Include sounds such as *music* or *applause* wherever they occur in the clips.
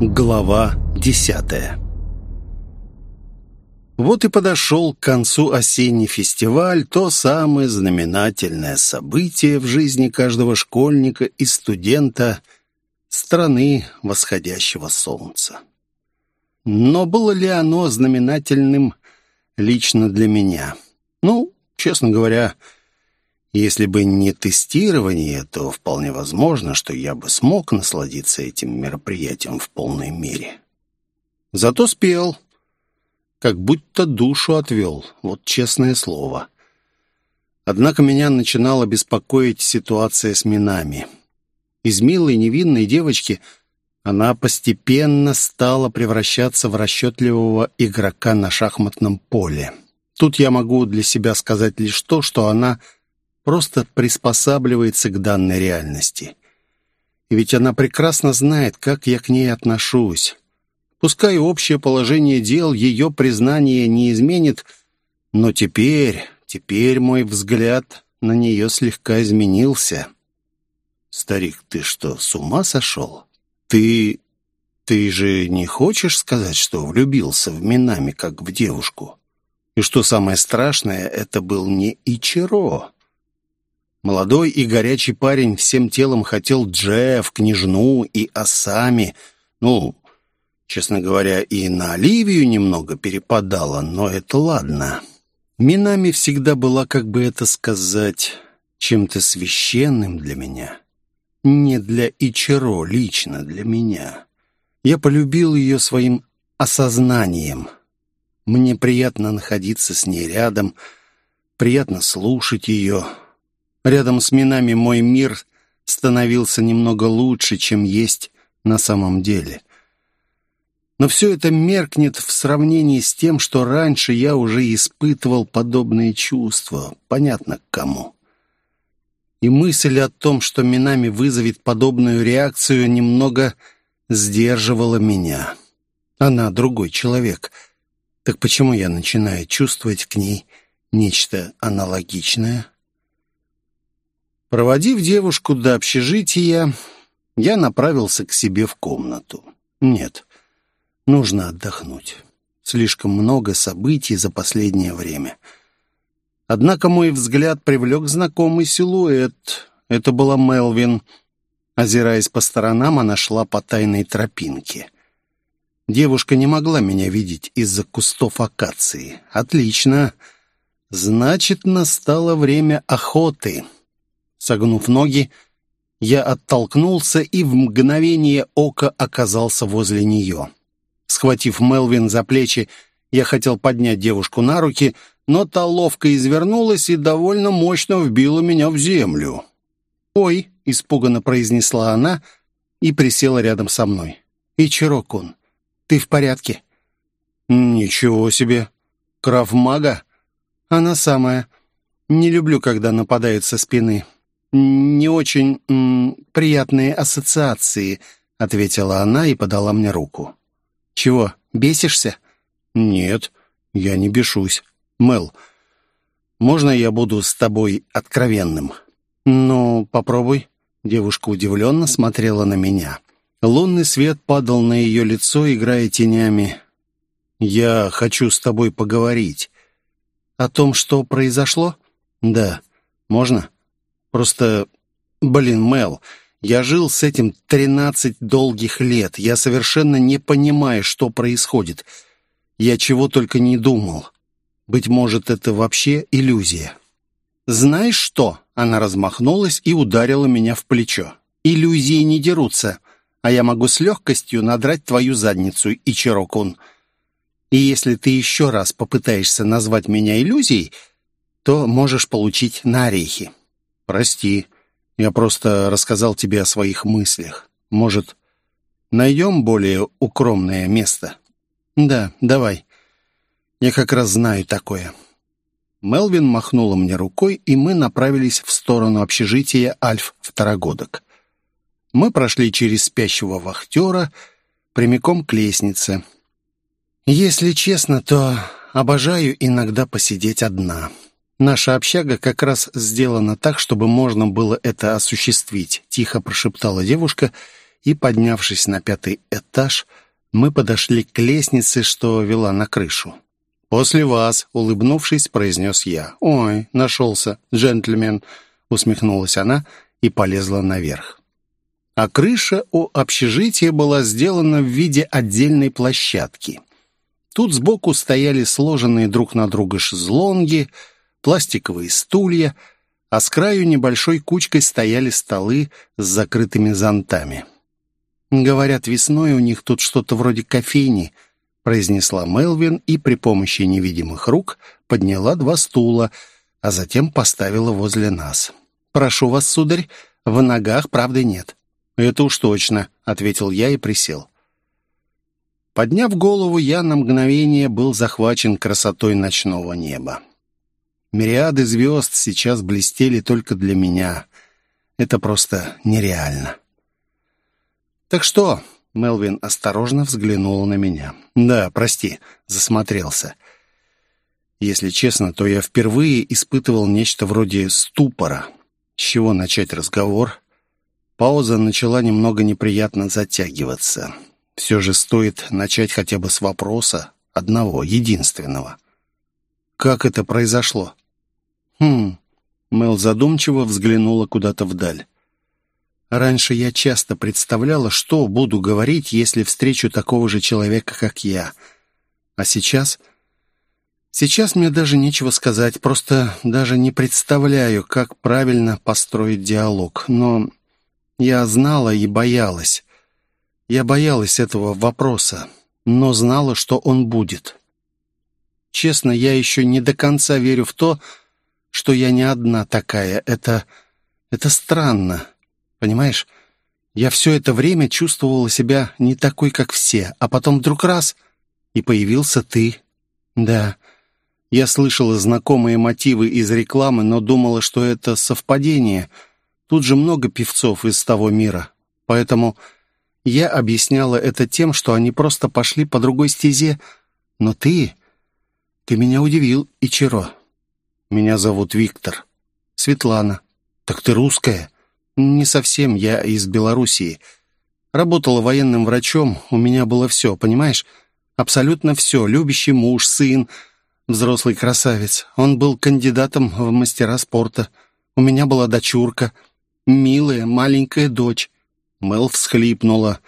Глава десятая Вот и подошел к концу осенний фестиваль, то самое знаменательное событие в жизни каждого школьника и студента страны восходящего солнца. Но было ли оно знаменательным лично для меня? Ну, честно говоря, если бы не тестирование, то вполне возможно, что я бы смог насладиться этим мероприятием в полной мере. Зато спел, как будто душу отвел, вот честное слово. Однако меня начинала беспокоить ситуация с минами. Из милой невинной девочки она постепенно стала превращаться в расчетливого игрока на шахматном поле. Тут я могу для себя сказать лишь то, что она просто приспосабливается к данной реальности. И ведь она прекрасно знает, как я к ней отношусь. Пускай общее положение дел ее признание не изменит, но теперь, теперь мой взгляд на нее слегка изменился. «Старик, ты что, с ума сошел? Ты... ты же не хочешь сказать, что влюбился в Минами, как в девушку?» И что самое страшное, это был не Ичиро. Молодой и горячий парень всем телом хотел Джефф, княжну и Асами. Ну, честно говоря, и на Оливию немного перепадало, но это ладно. Минами всегда была, как бы это сказать, чем-то священным для меня. Не для Ичиро, лично для меня. Я полюбил ее своим осознанием. Мне приятно находиться с ней рядом, приятно слушать ее, Рядом с минами мой мир становился немного лучше, чем есть на самом деле. Но все это меркнет в сравнении с тем, что раньше я уже испытывал подобные чувства. Понятно, к кому. И мысль о том, что Минами вызовет подобную реакцию, немного сдерживала меня. Она другой человек. Так почему я начинаю чувствовать к ней нечто аналогичное? Проводив девушку до общежития, я направился к себе в комнату. Нет, нужно отдохнуть. Слишком много событий за последнее время. Однако мой взгляд привлек знакомый силуэт. Это была Мелвин. Озираясь по сторонам, она шла по тайной тропинке. Девушка не могла меня видеть из-за кустов акации. Отлично. Значит, настало время охоты. Согнув ноги, я оттолкнулся и в мгновение ока оказался возле нее. Схватив Мелвин за плечи, я хотел поднять девушку на руки, но та ловко извернулась и довольно мощно вбила меня в землю. «Ой!» — испуганно произнесла она и присела рядом со мной. «Ичирокун, ты в порядке?» «Ничего себе! Крафмага?» «Она самая. Не люблю, когда нападают со спины не очень приятные ассоциации», — ответила она и подала мне руку. «Чего, бесишься?» «Нет, я не бешусь. Мел, можно я буду с тобой откровенным?» «Ну, попробуй». Девушка удивленно смотрела на меня. Лунный свет падал на ее лицо, играя тенями. «Я хочу с тобой поговорить». «О том, что произошло?» «Да. Можно?» Просто, блин, Мел, я жил с этим тринадцать долгих лет. Я совершенно не понимаю, что происходит. Я чего только не думал. Быть может, это вообще иллюзия. «Знаешь что?» Она размахнулась и ударила меня в плечо. «Иллюзии не дерутся, а я могу с легкостью надрать твою задницу, Ичирокун. И если ты еще раз попытаешься назвать меня иллюзией, то можешь получить на орехи». «Прости, я просто рассказал тебе о своих мыслях. Может, найдем более укромное место?» «Да, давай. Я как раз знаю такое». Мелвин махнула мне рукой, и мы направились в сторону общежития Альф-второгодок. Мы прошли через спящего вахтера прямиком к лестнице. Если честно, то обожаю иногда посидеть одна. «Наша общага как раз сделана так, чтобы можно было это осуществить», — тихо прошептала девушка и, поднявшись на пятый этаж, мы подошли к лестнице, что вела на крышу. «После вас», — улыбнувшись, произнес я. «Ой, нашелся, джентльмен», — усмехнулась она и полезла наверх. А крыша у общежития была сделана в виде отдельной площадки. Тут сбоку стояли сложенные друг на друга шезлонги, пластиковые стулья, а с краю небольшой кучкой стояли столы с закрытыми зонтами. Говорят, весной у них тут что-то вроде кофейни — произнесла Мелвин и при помощи невидимых рук подняла два стула, а затем поставила возле нас. «Прошу вас, сударь, в ногах правды нет». «Это уж точно», — ответил я и присел. Подняв голову, я на мгновение был захвачен красотой ночного неба. Мириады звезд сейчас блестели только для меня. Это просто нереально. «Так что, Мелвин осторожно взглянула на меня. «Да, прости, засмотрелся. Если честно, то я впервые испытывал нечто вроде ступора. С чего начать разговор?» Пауза начала немного неприятно затягиваться. Все же стоит начать хотя бы с вопроса, одного, единственного. «Как это произошло?» «Хм...» Мел задумчиво взглянула куда-то вдаль. Раньше я часто представляла, что буду говорить, если встречу такого же человека, как я. А сейчас... Сейчас мне даже нечего сказать, просто даже не представляю, как правильно построить диалог. Но я знала и боялась. Я боялась этого вопроса, но знала, что он будет. Честно, я еще не до конца верю в то, что я не одна такая. Это... это странно. Понимаешь, я все это время чувствовала себя не такой, как все, а потом вдруг раз — и появился ты. Да, я слышала знакомые мотивы из рекламы, но думала, что это совпадение. Тут же много певцов из того мира, поэтому я объясняла это тем, что они просто пошли по другой стезе. Но ты... Ты меня удивил, Ичиро. Меня зовут Виктор. Светлана. Так ты русская? «Не совсем, я из Белоруссии. Работала военным врачом, у меня было все, понимаешь? Абсолютно все. Любящий муж, сын, взрослый красавец. Он был кандидатом в мастера спорта. У меня была дочурка, милая маленькая дочь». Мел всхлипнула,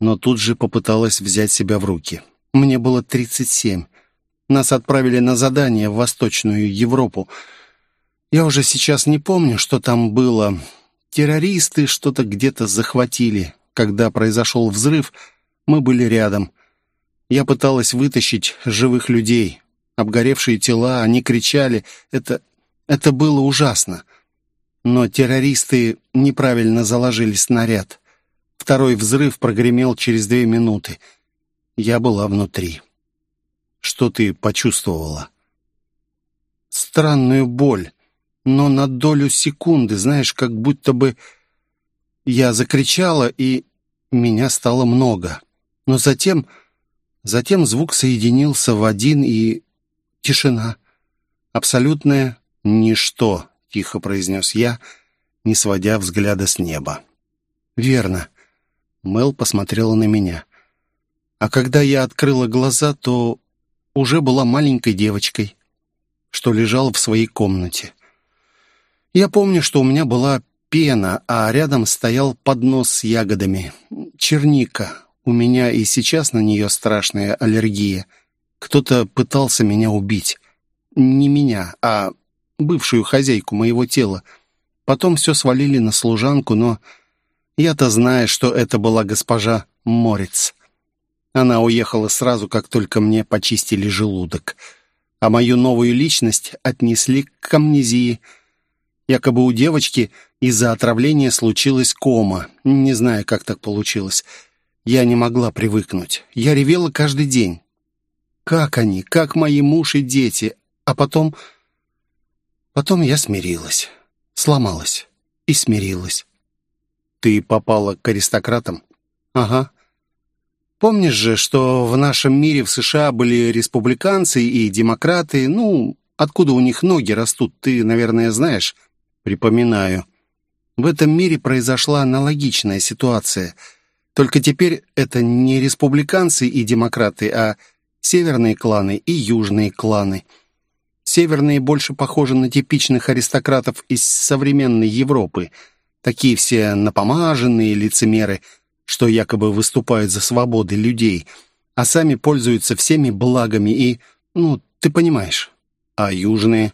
но тут же попыталась взять себя в руки. «Мне было тридцать семь. Нас отправили на задание в Восточную Европу. Я уже сейчас не помню, что там было. Террористы что-то где-то захватили. Когда произошел взрыв, мы были рядом. Я пыталась вытащить живых людей. Обгоревшие тела, они кричали. Это... это было ужасно. Но террористы неправильно заложили снаряд. Второй взрыв прогремел через две минуты. Я была внутри. Что ты почувствовала? Странную боль но на долю секунды, знаешь, как будто бы я закричала, и меня стало много. Но затем... Затем звук соединился в один, и... Тишина. Абсолютное ничто, тихо произнес я, не сводя взгляда с неба. Верно. Мел посмотрела на меня. А когда я открыла глаза, то уже была маленькой девочкой, что лежала в своей комнате. Я помню, что у меня была пена, а рядом стоял поднос с ягодами. Черника. У меня и сейчас на нее страшная аллергия. Кто-то пытался меня убить. Не меня, а бывшую хозяйку моего тела. Потом все свалили на служанку, но я-то знаю, что это была госпожа Морец. Она уехала сразу, как только мне почистили желудок. А мою новую личность отнесли к амнезии – Якобы у девочки из-за отравления случилась кома. Не знаю, как так получилось. Я не могла привыкнуть. Я ревела каждый день. Как они? Как мои муж и дети? А потом... Потом я смирилась. Сломалась. И смирилась. Ты попала к аристократам? Ага. Помнишь же, что в нашем мире в США были республиканцы и демократы? Ну, откуда у них ноги растут, ты, наверное, знаешь. Припоминаю. В этом мире произошла аналогичная ситуация. Только теперь это не республиканцы и демократы, а северные кланы и южные кланы. Северные больше похожи на типичных аристократов из современной Европы. Такие все напомаженные лицемеры, что якобы выступают за свободы людей, а сами пользуются всеми благами и... Ну, ты понимаешь. А южные?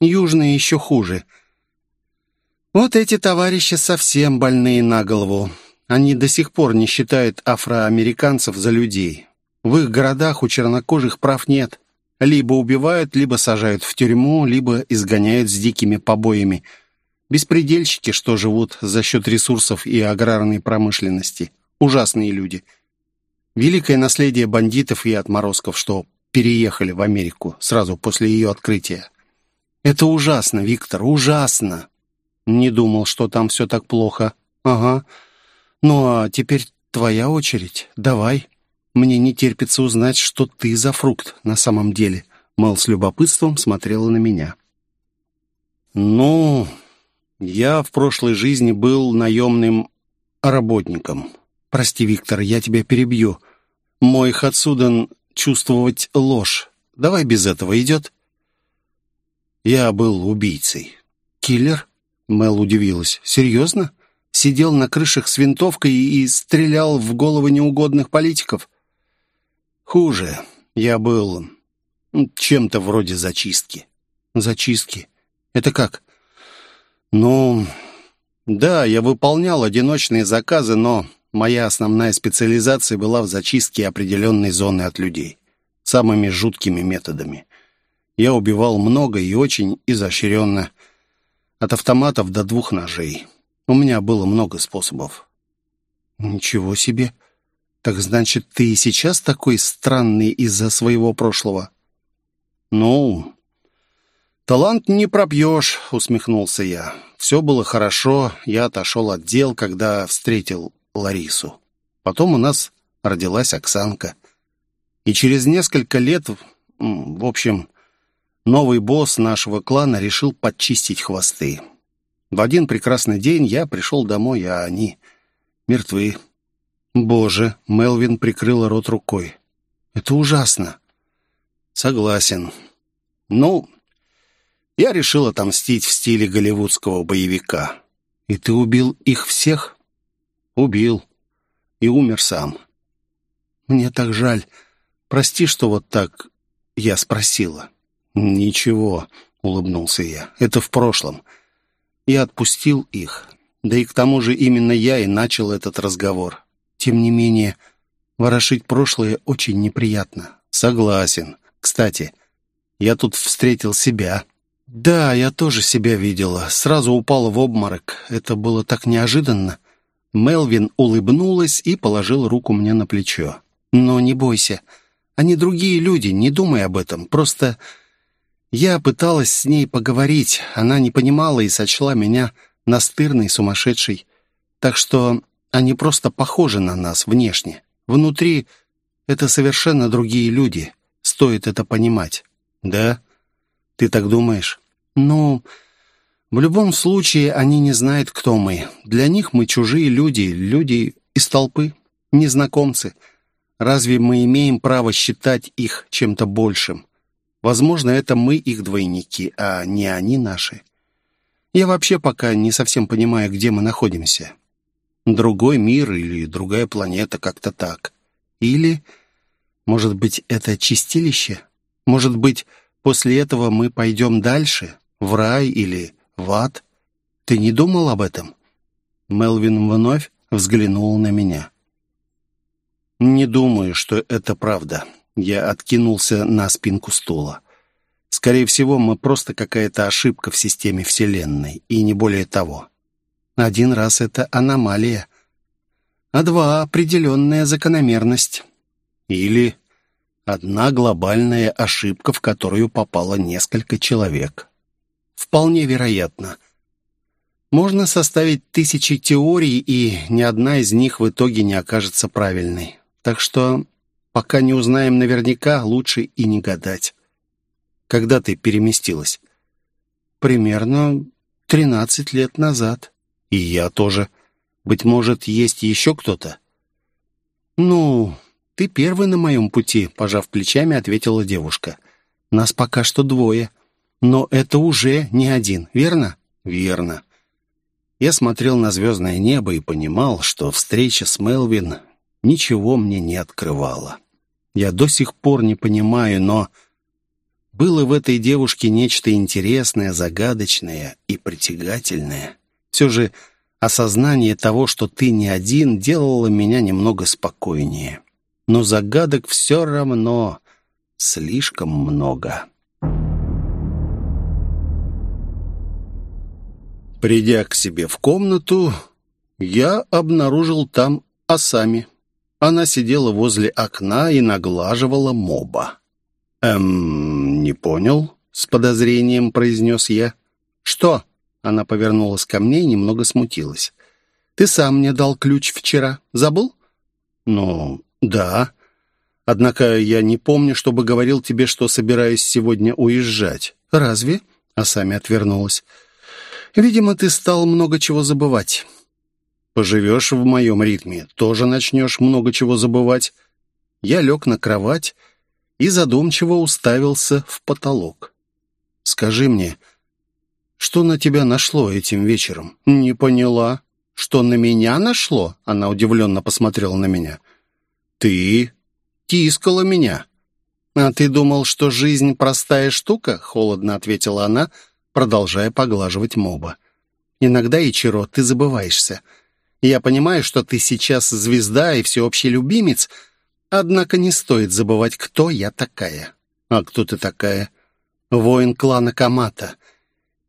Южные еще хуже. Вот эти товарищи совсем больные на голову. Они до сих пор не считают афроамериканцев за людей. В их городах у чернокожих прав нет. Либо убивают, либо сажают в тюрьму, либо изгоняют с дикими побоями. Беспредельщики, что живут за счет ресурсов и аграрной промышленности. Ужасные люди. Великое наследие бандитов и отморозков, что переехали в Америку сразу после ее открытия. Это ужасно, Виктор, ужасно. Не думал, что там все так плохо. Ага. «Ну а теперь твоя очередь. Давай. Мне не терпится узнать, что ты за фрукт на самом деле». Мэл с любопытством смотрела на меня. «Ну, я в прошлой жизни был наемным работником. Прости, Виктор, я тебя перебью. Мой Хацудан чувствовать ложь. Давай без этого идет?» «Я был убийцей». «Киллер?» Мэл удивилась. «Серьезно?» сидел на крышах с винтовкой и стрелял в головы неугодных политиков. Хуже. Я был чем-то вроде зачистки. Зачистки? Это как? Ну, да, я выполнял одиночные заказы, но моя основная специализация была в зачистке определенной зоны от людей. Самыми жуткими методами. Я убивал много и очень изощренно. От автоматов до двух ножей. У меня было много способов». «Ничего себе! Так значит, ты и сейчас такой странный из-за своего прошлого?» «Ну, талант не пропьешь», — усмехнулся я. «Все было хорошо, я отошел от дел, когда встретил Ларису. Потом у нас родилась Оксанка. И через несколько лет, в общем, новый босс нашего клана решил подчистить хвосты. В один прекрасный день я пришел домой, а они мертвы. Боже, Мелвин прикрыла рот рукой. Это ужасно. Согласен. Ну, я решил отомстить в стиле голливудского боевика. И ты убил их всех? Убил. И умер сам. Мне так жаль. Прости, что вот так я спросила. Ничего, улыбнулся я. Это в прошлом и отпустил их. Да и к тому же именно я и начал этот разговор. Тем не менее, ворошить прошлое очень неприятно. Согласен. Кстати, я тут встретил себя. Да, я тоже себя видела. Сразу упала в обморок. Это было так неожиданно. Мелвин улыбнулась и положил руку мне на плечо. «Но не бойся. Они другие люди, не думай об этом. Просто я пыталась с ней поговорить, она не понимала и сочла меня настырной, сумасшедшей. Так что они просто похожи на нас внешне. Внутри это совершенно другие люди. Стоит это понимать. Да? Ты так думаешь? Ну, в любом случае они не знают, кто мы. Для них мы чужие люди, люди из толпы, незнакомцы. Разве мы имеем право считать их чем-то большим? Возможно, это мы их двойники, а не они наши. Я вообще пока не совсем понимаю, где мы находимся. Другой мир или другая планета, как-то так. Или, может быть, это чистилище? Может быть, после этого мы пойдем дальше, в рай или в ад? Ты не думал об этом?» Мелвин вновь взглянул на меня. «Не думаю, что это правда. Я откинулся на спинку стула. Скорее всего, мы просто какая-то ошибка в системе Вселенной, и не более того. Один раз это аномалия, а два — определенная закономерность. Или одна глобальная ошибка, в которую попало несколько человек. Вполне вероятно. Можно составить тысячи теорий, и ни одна из них в итоге не окажется правильной. Так что Пока не узнаем наверняка, лучше и не гадать. Когда ты переместилась? Примерно тринадцать лет назад. И я тоже. Быть может, есть еще кто-то? «Ну, ты первый на моем пути», — пожав плечами, ответила девушка. «Нас пока что двое. Но это уже не один, верно?» «Верно». Я смотрел на звездное небо и понимал, что встреча с Мелвин ничего мне не открывала. Я до сих пор не понимаю, но... Было в этой девушке нечто интересное, загадочное и притягательное. Все же осознание того, что ты не один, делало меня немного спокойнее. Но загадок все равно слишком много. Придя к себе в комнату, я обнаружил там Асами. Она сидела возле окна и наглаживала моба. «Эм, не понял?» — с подозрением произнес я. «Что?» — она повернулась ко мне и немного смутилась. «Ты сам мне дал ключ вчера. Забыл?» «Ну, да. Однако я не помню, чтобы говорил тебе, что собираюсь сегодня уезжать». «Разве?» — а сами отвернулась. «Видимо, ты стал много чего забывать. Поживешь в моем ритме, тоже начнешь много чего забывать». Я лег на кровать и задумчиво уставился в потолок. «Скажи мне, что на тебя нашло этим вечером?» «Не поняла. Что на меня нашло?» Она удивленно посмотрела на меня. «Ты тискала меня». «А ты думал, что жизнь простая штука?» — холодно ответила она, продолжая поглаживать моба. «Иногда, Ичиро, ты забываешься. Я понимаю, что ты сейчас звезда и всеобщий любимец, — Однако не стоит забывать, кто я такая. А кто ты такая? Воин клана Камата.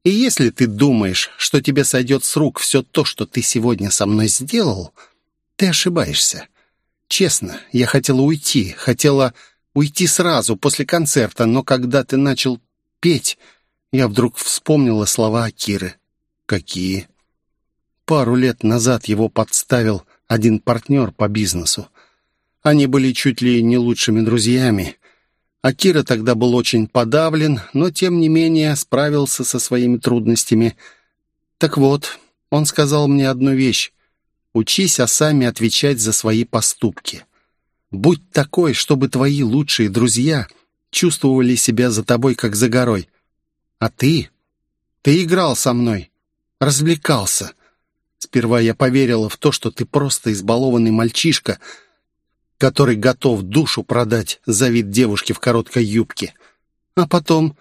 И если ты думаешь, что тебе сойдет с рук все то, что ты сегодня со мной сделал, ты ошибаешься. Честно, я хотела уйти, хотела уйти сразу, после концерта, но когда ты начал петь, я вдруг вспомнила слова Акиры. Какие? Пару лет назад его подставил один партнер по бизнесу. Они были чуть ли не лучшими друзьями. Акира тогда был очень подавлен, но, тем не менее, справился со своими трудностями. Так вот, он сказал мне одну вещь. «Учись, а сами отвечать за свои поступки. Будь такой, чтобы твои лучшие друзья чувствовали себя за тобой, как за горой. А ты? Ты играл со мной, развлекался. Сперва я поверила в то, что ты просто избалованный мальчишка — который готов душу продать за вид девушки в короткой юбке. А потом...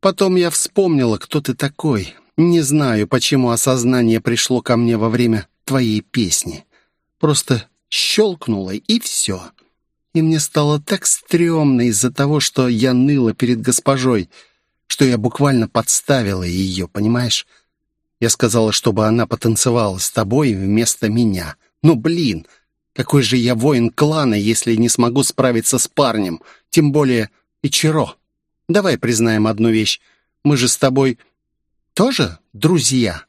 Потом я вспомнила, кто ты такой. Не знаю, почему осознание пришло ко мне во время твоей песни. Просто щелкнуло, и все. И мне стало так стрёмно из-за того, что я ныла перед госпожой, что я буквально подставила ее, понимаешь? Я сказала, чтобы она потанцевала с тобой вместо меня. Ну, блин, какой же я воин клана, если не смогу справиться с парнем, тем более Ичиро? Давай признаем одну вещь. Мы же с тобой тоже друзья?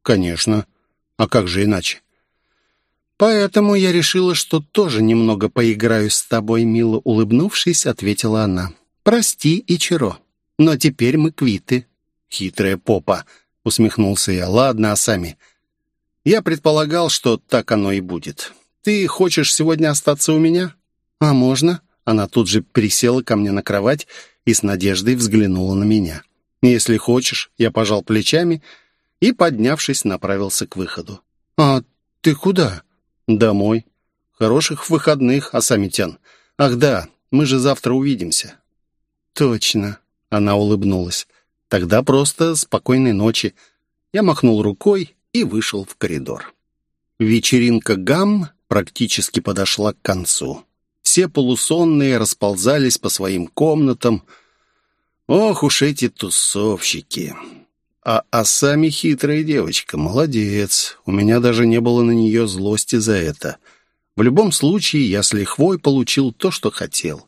Конечно. А как же иначе? Поэтому я решила, что тоже немного поиграю с тобой, мило улыбнувшись, ответила она. Прости, Ичиро, но теперь мы квиты. Хитрая попа, усмехнулся я. Ладно, а сами. Я предполагал, что так оно и будет. «Ты хочешь сегодня остаться у меня?» «А можно?» Она тут же присела ко мне на кровать и с надеждой взглянула на меня. «Если хочешь», я пожал плечами и, поднявшись, направился к выходу. «А ты куда?» «Домой. Хороших выходных, Асамитян. Ах да, мы же завтра увидимся». «Точно», — она улыбнулась. «Тогда просто спокойной ночи». Я махнул рукой и вышел в коридор. Вечеринка «Гамм» практически подошла к концу. Все полусонные расползались по своим комнатам. Ох уж эти тусовщики! А, а сами хитрая девочка, молодец. У меня даже не было на нее злости за это. В любом случае, я с лихвой получил то, что хотел.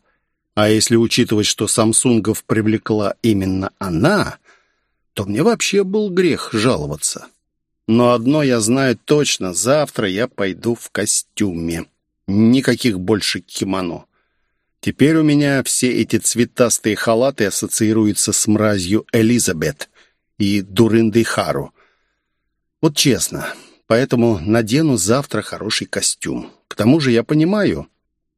А если учитывать, что Самсунгов привлекла именно она, то мне вообще был грех жаловаться. Но одно я знаю точно, завтра я пойду в костюме. Никаких больше кимоно. Теперь у меня все эти цветастые халаты ассоциируются с мразью Элизабет и дурындой Хару. Вот честно, поэтому надену завтра хороший костюм. К тому же я понимаю,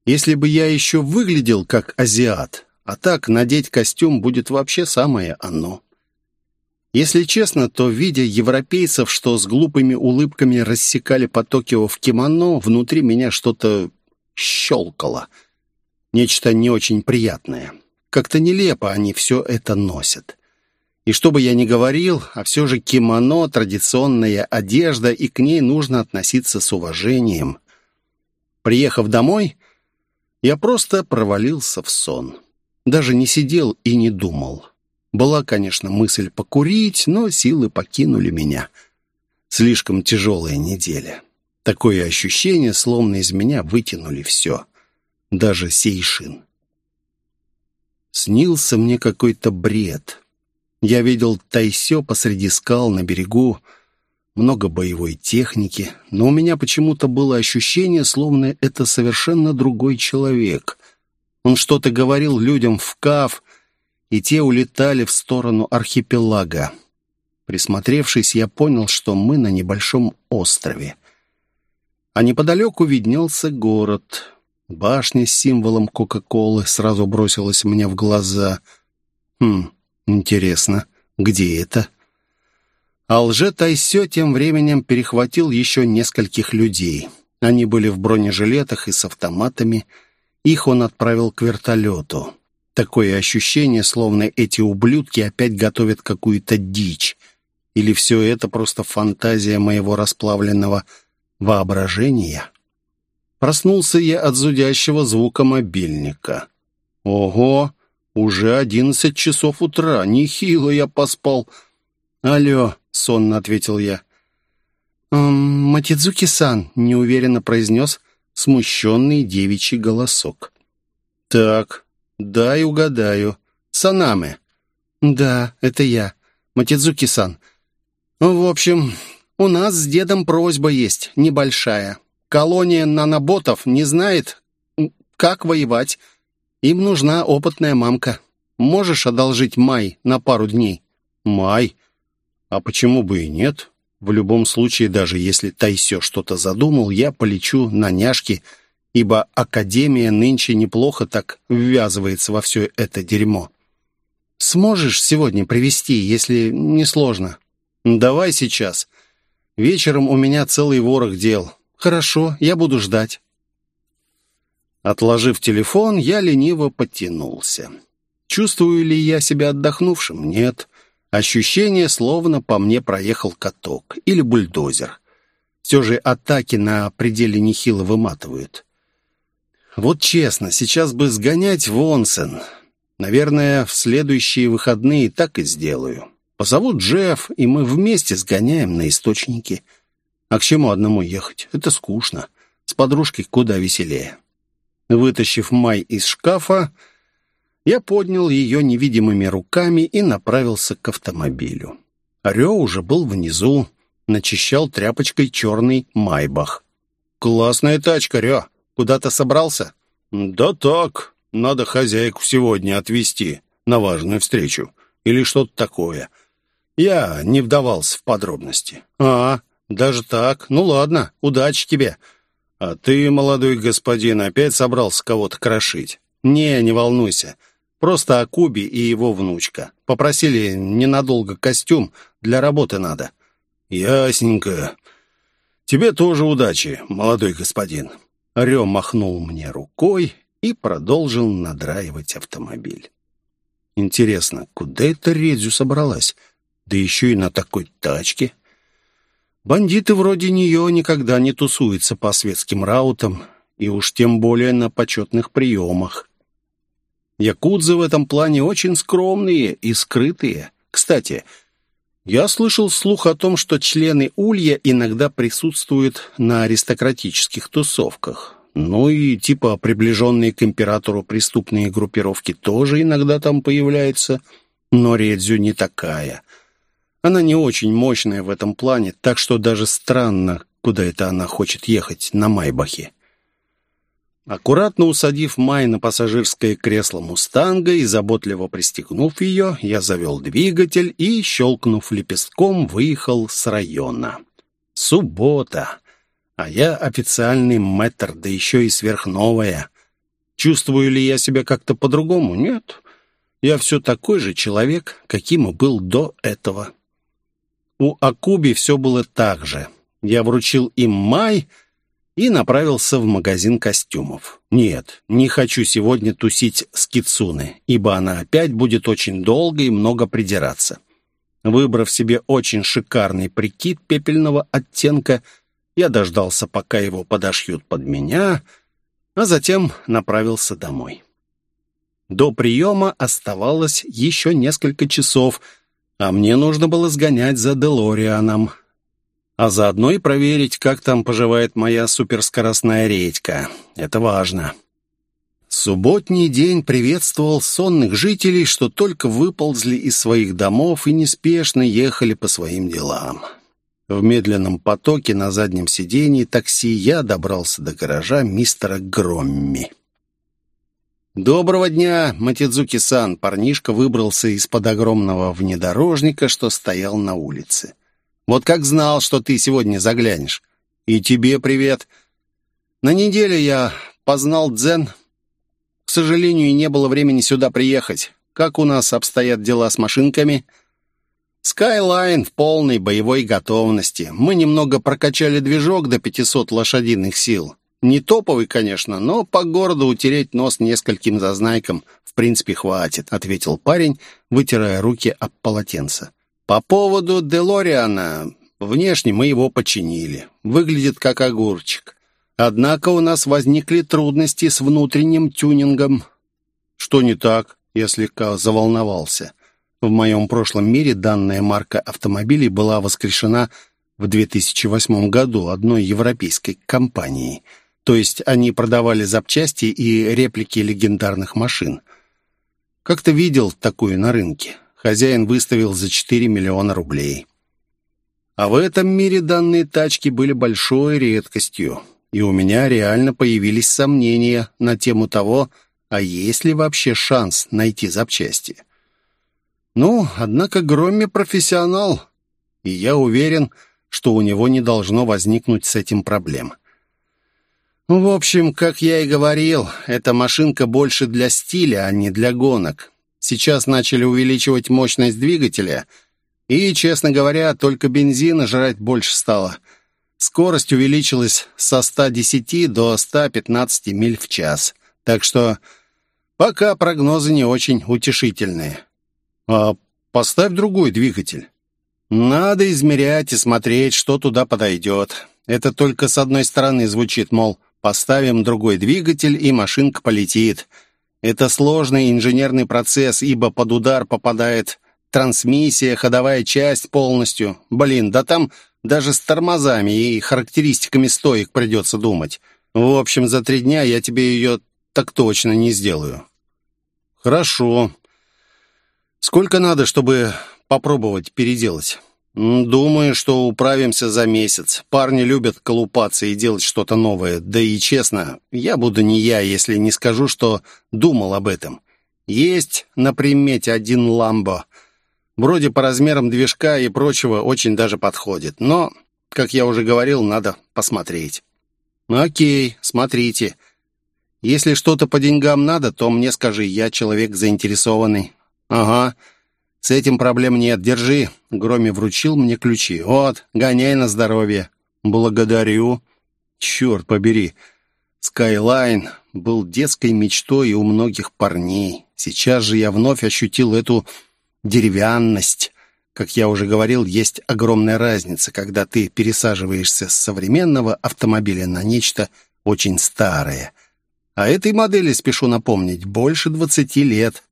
если бы я еще выглядел как азиат, а так надеть костюм будет вообще самое оно. Если честно, то, видя европейцев, что с глупыми улыбками рассекали по Токио в кимоно, внутри меня что-то щелкало. Нечто не очень приятное. Как-то нелепо они все это носят. И что бы я ни говорил, а все же кимоно — традиционная одежда, и к ней нужно относиться с уважением. Приехав домой, я просто провалился в сон. Даже не сидел и не думал. Была, конечно, мысль покурить, но силы покинули меня. Слишком тяжелая неделя. Такое ощущение, словно из меня вытянули все. Даже сейшин. Снился мне какой-то бред. Я видел Тайсё посреди скал на берегу, много боевой техники, но у меня почему-то было ощущение, словно это совершенно другой человек. Он что-то говорил людям в Кав, и те улетали в сторону архипелага. Присмотревшись, я понял, что мы на небольшом острове. А неподалеку виднелся город. Башня с символом Кока-Колы сразу бросилась мне в глаза. Хм, интересно, где это? А лже-тайсё тем временем перехватил еще нескольких людей. Они были в бронежилетах и с автоматами. Их он отправил к вертолету. Такое ощущение, словно эти ублюдки опять готовят какую-то дичь. Или все это просто фантазия моего расплавленного воображения? Проснулся я от зудящего звука мобильника. Ого, уже одиннадцать часов утра, нехило я поспал. «Алло», — сонно ответил я. «Эм, «Матидзуки-сан», — неуверенно произнес смущенный девичий голосок. «Так, «Дай угадаю. Санаме». «Да, это я. Матидзуки-сан. В общем, у нас с дедом просьба есть, небольшая. Колония наноботов не знает, как воевать. Им нужна опытная мамка. Можешь одолжить Май на пару дней?» «Май? А почему бы и нет? В любом случае, даже если Тайсё что-то задумал, я полечу на няшки – ибо Академия нынче неплохо так ввязывается во все это дерьмо. Сможешь сегодня привести, если не сложно? Давай сейчас. Вечером у меня целый ворох дел. Хорошо, я буду ждать. Отложив телефон, я лениво подтянулся. Чувствую ли я себя отдохнувшим? Нет. Ощущение, словно по мне проехал каток или бульдозер. Все же атаки на пределе нехило выматывают. Вот честно, сейчас бы сгонять в Онсен. Наверное, в следующие выходные так и сделаю. Позову Джефф, и мы вместе сгоняем на источники. А к чему одному ехать? Это скучно. С подружкой куда веселее. Вытащив Май из шкафа, я поднял ее невидимыми руками и направился к автомобилю. Рё уже был внизу, начищал тряпочкой черный майбах. «Классная тачка, Рё!» Куда-то собрался?» «Да так. Надо хозяйку сегодня отвезти на важную встречу. Или что-то такое. Я не вдавался в подробности». «А, даже так? Ну ладно, удачи тебе». «А ты, молодой господин, опять собрался кого-то крошить?» «Не, не волнуйся. Просто Акуби и его внучка. Попросили ненадолго костюм, для работы надо». «Ясненько. Тебе тоже удачи, молодой господин. Рё махнул мне рукой и продолжил надраивать автомобиль. Интересно, куда эта Редзю собралась? Да еще и на такой тачке. Бандиты вроде нее никогда не тусуются по светским раутам, и уж тем более на почетных приемах. Якудзы в этом плане очень скромные и скрытые. Кстати, я слышал слух о том, что члены Улья иногда присутствуют на аристократических тусовках. Ну и типа приближенные к императору преступные группировки тоже иногда там появляются. Но Редзю не такая. Она не очень мощная в этом плане, так что даже странно, куда это она хочет ехать на Майбахе. Аккуратно усадив Май на пассажирское кресло «Мустанга» и заботливо пристегнув ее, я завел двигатель и, щелкнув лепестком, выехал с района. Суббота. А я официальный мэтр, да еще и сверхновая. Чувствую ли я себя как-то по-другому? Нет. Я все такой же человек, каким и был до этого. У Акуби все было так же. Я вручил им май и направился в магазин костюмов. Нет, не хочу сегодня тусить с Кицуны, ибо она опять будет очень долго и много придираться. Выбрав себе очень шикарный прикид пепельного оттенка, я дождался, пока его подошьют под меня, а затем направился домой. До приема оставалось еще несколько часов, а мне нужно было сгонять за Делорианом, а заодно и проверить, как там поживает моя суперскоростная редька. Это важно. Субботний день приветствовал сонных жителей, что только выползли из своих домов и неспешно ехали по своим делам. В медленном потоке на заднем сидении такси я добрался до гаража мистера Громми. «Доброго дня, Матидзуки-сан!» Парнишка выбрался из-под огромного внедорожника, что стоял на улице. «Вот как знал, что ты сегодня заглянешь. И тебе привет. На неделе я познал дзен. К сожалению, не было времени сюда приехать. Как у нас обстоят дела с машинками?» «Скайлайн в полной боевой готовности. Мы немного прокачали движок до 500 лошадиных сил. Не топовый, конечно, но по городу утереть нос нескольким зазнайкам в принципе хватит», — ответил парень, вытирая руки об полотенце. «По поводу Делориана. Внешне мы его починили. Выглядит как огурчик. Однако у нас возникли трудности с внутренним тюнингом». «Что не так?» — я слегка заволновался. В моем прошлом мире данная марка автомобилей была воскрешена в 2008 году одной европейской компанией — то есть они продавали запчасти и реплики легендарных машин. Как-то видел такую на рынке. Хозяин выставил за 4 миллиона рублей. А в этом мире данные тачки были большой редкостью, и у меня реально появились сомнения на тему того, а есть ли вообще шанс найти запчасти. Ну, однако Громми профессионал, и я уверен, что у него не должно возникнуть с этим проблем. В общем, как я и говорил, эта машинка больше для стиля, а не для гонок. Сейчас начали увеличивать мощность двигателя, и, честно говоря, только бензина жрать больше стало. Скорость увеличилась со 110 до 115 миль в час. Так что пока прогнозы не очень утешительные. А поставь другой двигатель. Надо измерять и смотреть, что туда подойдет. Это только с одной стороны звучит, мол, Поставим другой двигатель, и машинка полетит. Это сложный инженерный процесс, ибо под удар попадает трансмиссия, ходовая часть полностью. Блин, да там даже с тормозами и характеристиками стоек придется думать. В общем, за три дня я тебе ее так точно не сделаю. Хорошо. Сколько надо, чтобы попробовать переделать? «Думаю, что управимся за месяц. Парни любят колупаться и делать что-то новое. Да и честно, я буду не я, если не скажу, что думал об этом. Есть на примете один «Ламбо». Вроде по размерам движка и прочего очень даже подходит. Но, как я уже говорил, надо посмотреть». «Окей, смотрите. Если что-то по деньгам надо, то мне скажи, я человек заинтересованный». «Ага». «С этим проблем нет. Держи». Громи вручил мне ключи. «Вот, гоняй на здоровье». «Благодарю». «Черт побери». «Скайлайн» был детской мечтой у многих парней. Сейчас же я вновь ощутил эту деревянность. Как я уже говорил, есть огромная разница, когда ты пересаживаешься с современного автомобиля на нечто очень старое. А этой модели, спешу напомнить, больше 20 лет.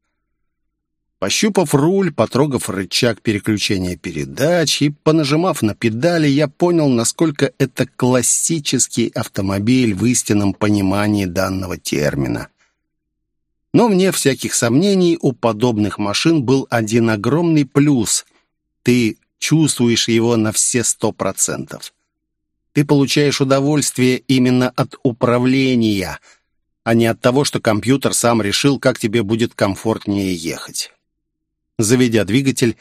Пощупав руль, потрогав рычаг переключения передач и понажимав на педали, я понял, насколько это классический автомобиль в истинном понимании данного термина. Но вне всяких сомнений у подобных машин был один огромный плюс. Ты чувствуешь его на все сто процентов. Ты получаешь удовольствие именно от управления, а не от того, что компьютер сам решил, как тебе будет комфортнее ехать. Заведя двигатель,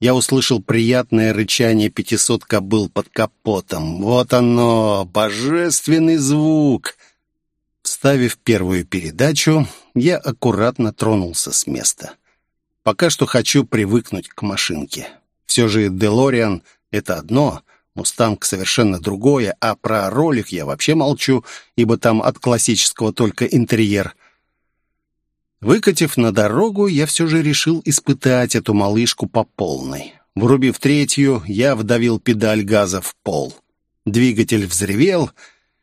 я услышал приятное рычание пятисот кобыл под капотом. Вот оно, божественный звук! Вставив первую передачу, я аккуратно тронулся с места. Пока что хочу привыкнуть к машинке. Все же Делориан — это одно, Мустанг совершенно другое, а про ролик я вообще молчу, ибо там от классического только интерьер. Выкатив на дорогу, я все же решил испытать эту малышку по полной. Врубив третью, я вдавил педаль газа в пол. Двигатель взревел,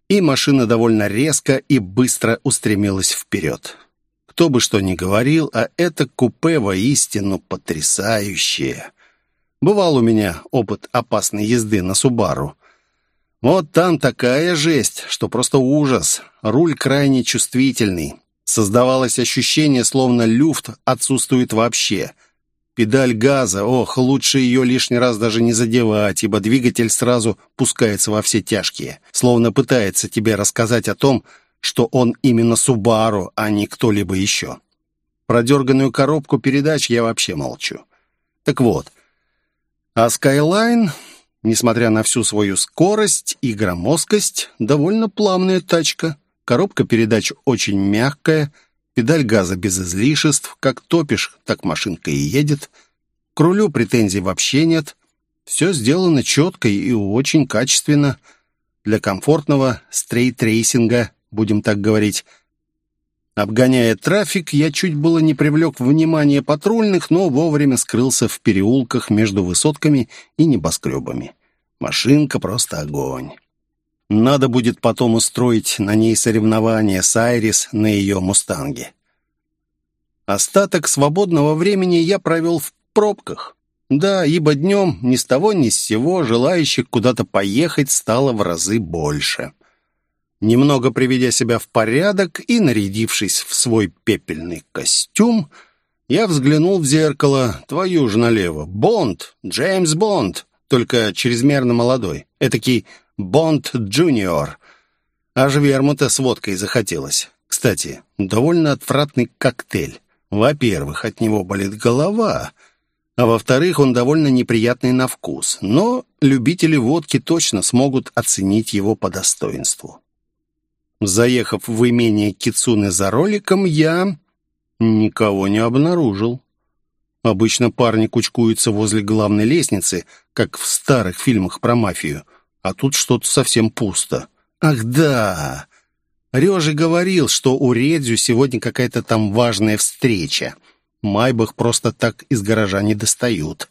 и машина довольно резко и быстро устремилась вперед. Кто бы что ни говорил, а это купе воистину потрясающее. Бывал у меня опыт опасной езды на Субару. Вот там такая жесть, что просто ужас. Руль крайне чувствительный. Создавалось ощущение, словно люфт отсутствует вообще. Педаль газа, ох, лучше ее лишний раз даже не задевать, ибо двигатель сразу пускается во все тяжкие. Словно пытается тебе рассказать о том, что он именно Субару, а не кто-либо еще. Про дерганную коробку передач я вообще молчу. Так вот, а Skyline, несмотря на всю свою скорость и громоздкость, довольно плавная тачка. Коробка передач очень мягкая, педаль газа без излишеств. Как топишь, так машинка и едет. К рулю претензий вообще нет. Все сделано четко и очень качественно. Для комфортного стрит-рейсинга, будем так говорить, Обгоняя трафик, я чуть было не привлек внимание патрульных, но вовремя скрылся в переулках между высотками и небоскребами. Машинка просто огонь. Надо будет потом устроить на ней соревнование с Айрис на ее «Мустанге». Остаток свободного времени я провел в пробках. Да, ибо днем ни с того ни с сего желающих куда-то поехать стало в разы больше. Немного приведя себя в порядок и нарядившись в свой пепельный костюм, я взглянул в зеркало, твою же налево. Бонд, Джеймс Бонд, только чрезмерно молодой. Этакий Бонд Джуниор. Аж вермута с водкой захотелось. Кстати, довольно отвратный коктейль. Во-первых, от него болит голова, а во-вторых, он довольно неприятный на вкус. Но любители водки точно смогут оценить его по достоинству. Заехав в имение Кицуны за роликом, я никого не обнаружил. Обычно парни кучкуются возле главной лестницы, как в старых фильмах про мафию, а тут что-то совсем пусто. Ах да! Режи говорил, что у Редзю сегодня какая-то там важная встреча. Майбах просто так из гаража не достают.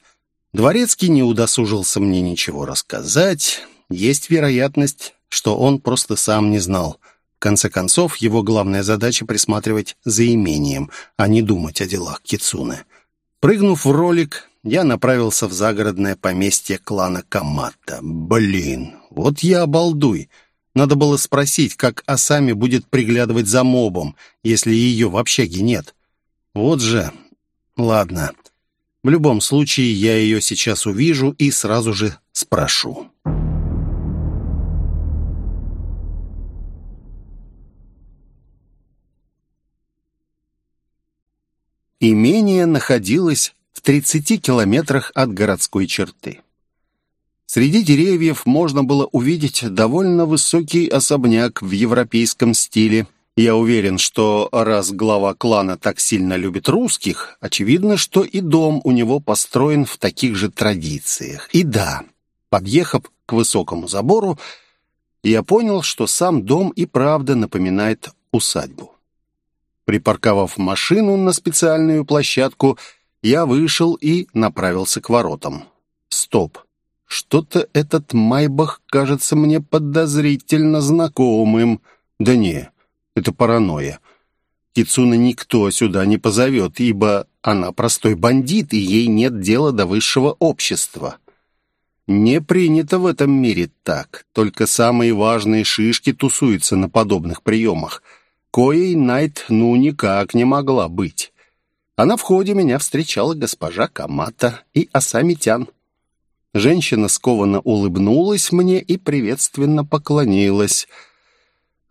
Дворецкий не удосужился мне ничего рассказать. Есть вероятность, что он просто сам не знал — в конце концов, его главная задача присматривать за имением, а не думать о делах Кицуны. Прыгнув в ролик, я направился в загородное поместье клана Каматта. Блин, вот я обалдуй. Надо было спросить, как Асами будет приглядывать за мобом, если ее в общаге нет. Вот же... Ладно. В любом случае, я ее сейчас увижу и сразу же спрошу. Имение находилось в 30 километрах от городской черты. Среди деревьев можно было увидеть довольно высокий особняк в европейском стиле. Я уверен, что раз глава клана так сильно любит русских, очевидно, что и дом у него построен в таких же традициях. И да, подъехав к высокому забору, я понял, что сам дом и правда напоминает усадьбу. Припарковав машину на специальную площадку, я вышел и направился к воротам. Стоп. Что-то этот Майбах кажется мне подозрительно знакомым. Да не, это паранойя. Кицуна никто сюда не позовет, ибо она простой бандит, и ей нет дела до высшего общества. Не принято в этом мире так. Только самые важные шишки тусуются на подобных приемах — коей Найт ну никак не могла быть. А на входе меня встречала госпожа Камата и Асамитян. Женщина скованно улыбнулась мне и приветственно поклонилась.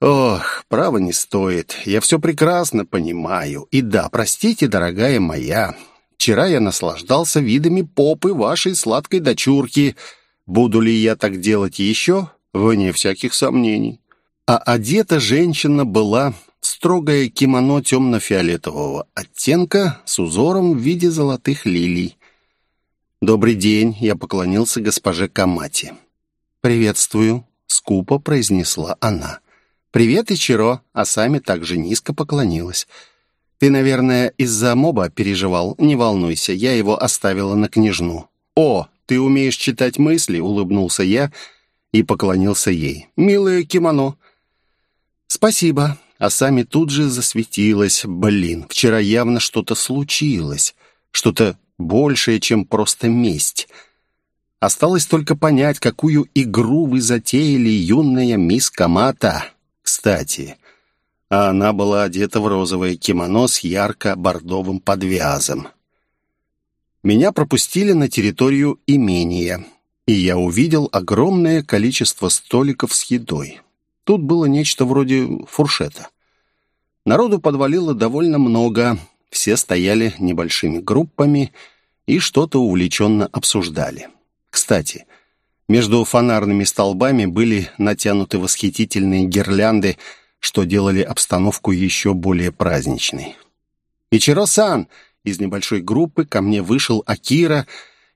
«Ох, право не стоит. Я все прекрасно понимаю. И да, простите, дорогая моя, Вчера я наслаждался видами попы вашей сладкой дочурки. Буду ли я так делать еще? Вне всяких сомнений. А одета женщина была строгое кимоно темно-фиолетового оттенка с узором в виде золотых лилий. «Добрый день», — я поклонился госпоже Камати. «Приветствую», — скупо произнесла она. «Привет, Ичиро», а сами также низко поклонилась. «Ты, наверное, из-за моба переживал. Не волнуйся, я его оставила на княжну». «О, ты умеешь читать мысли», — улыбнулся я и поклонился ей. «Милое кимоно». «Спасибо». А сами тут же засветилась. «Блин, вчера явно что-то случилось. Что-то большее, чем просто месть. Осталось только понять, какую игру вы затеяли, юная мисс Камата. Кстати, а она была одета в розовое кимоно с ярко-бордовым подвязом. Меня пропустили на территорию имения, и я увидел огромное количество столиков с едой. Тут было нечто вроде фуршета. Народу подвалило довольно много, все стояли небольшими группами и что-то увлеченно обсуждали. Кстати, между фонарными столбами были натянуты восхитительные гирлянды, что делали обстановку еще более праздничной. «Ичиро-сан!» Из небольшой группы ко мне вышел Акира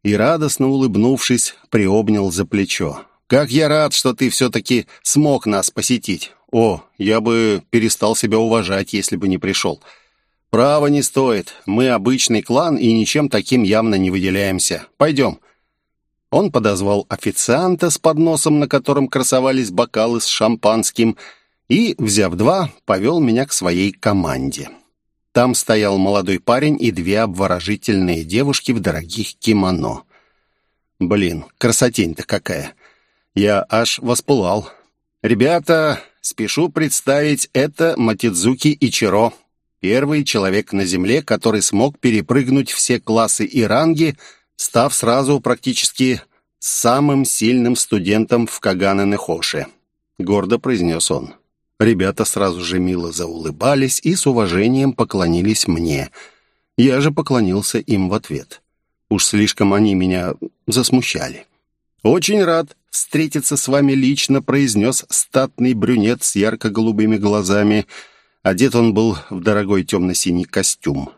и, радостно улыбнувшись, приобнял за плечо. «Как я рад, что ты все-таки смог нас посетить! О, я бы перестал себя уважать, если бы не пришел!» «Право не стоит. Мы обычный клан и ничем таким явно не выделяемся. Пойдем». Он подозвал официанта с подносом, на котором красовались бокалы с шампанским, и, взяв два, повел меня к своей команде. Там стоял молодой парень и две обворожительные девушки в дорогих кимоно. Блин, красотень-то какая! Я аж воспылал. «Ребята, спешу представить, это Матидзуки Ичиро, Первый человек на Земле, который смог перепрыгнуть все классы и ранги, став сразу практически самым сильным студентом в Каганэ-Нехоше. Гордо произнес он. Ребята сразу же мило заулыбались и с уважением поклонились мне. Я же поклонился им в ответ. Уж слишком они меня засмущали. «Очень рад встретиться с вами лично», — произнес статный брюнет с ярко-голубыми глазами — Одет он был в дорогой темно-синий костюм.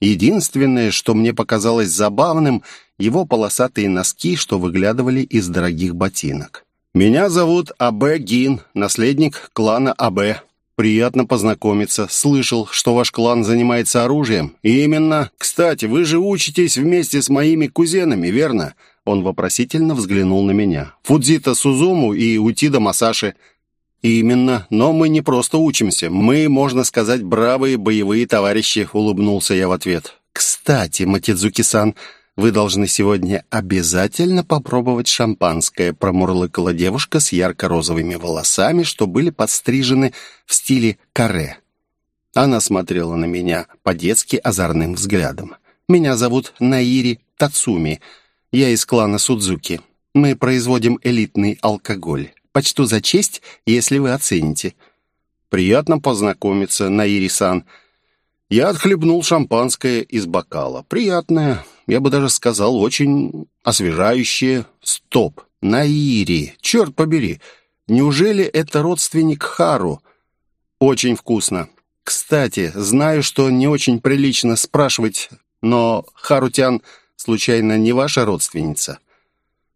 Единственное, что мне показалось забавным, его полосатые носки, что выглядывали из дорогих ботинок. «Меня зовут Абе Гин, наследник клана Абе. Приятно познакомиться. Слышал, что ваш клан занимается оружием. И именно. Кстати, вы же учитесь вместе с моими кузенами, верно?» Он вопросительно взглянул на меня. «Фудзита Сузуму и Утида Масаши. «Именно. Но мы не просто учимся. Мы, можно сказать, бравые боевые товарищи», — улыбнулся я в ответ. «Кстати, Матидзуки-сан, вы должны сегодня обязательно попробовать шампанское», — промурлыкала девушка с ярко-розовыми волосами, что были подстрижены в стиле каре. Она смотрела на меня по-детски озорным взглядом. «Меня зовут Наири Тацуми. Я из клана Судзуки. Мы производим элитный алкоголь. Почту за честь, если вы оцените». «Приятно познакомиться, Наири-сан. Я отхлебнул шампанское из бокала. Приятное, я бы даже сказал, очень освежающее. Стоп, Наири, черт побери, неужели это родственник Хару? Очень вкусно. Кстати, знаю, что не очень прилично спрашивать, но Харутян случайно не ваша родственница?»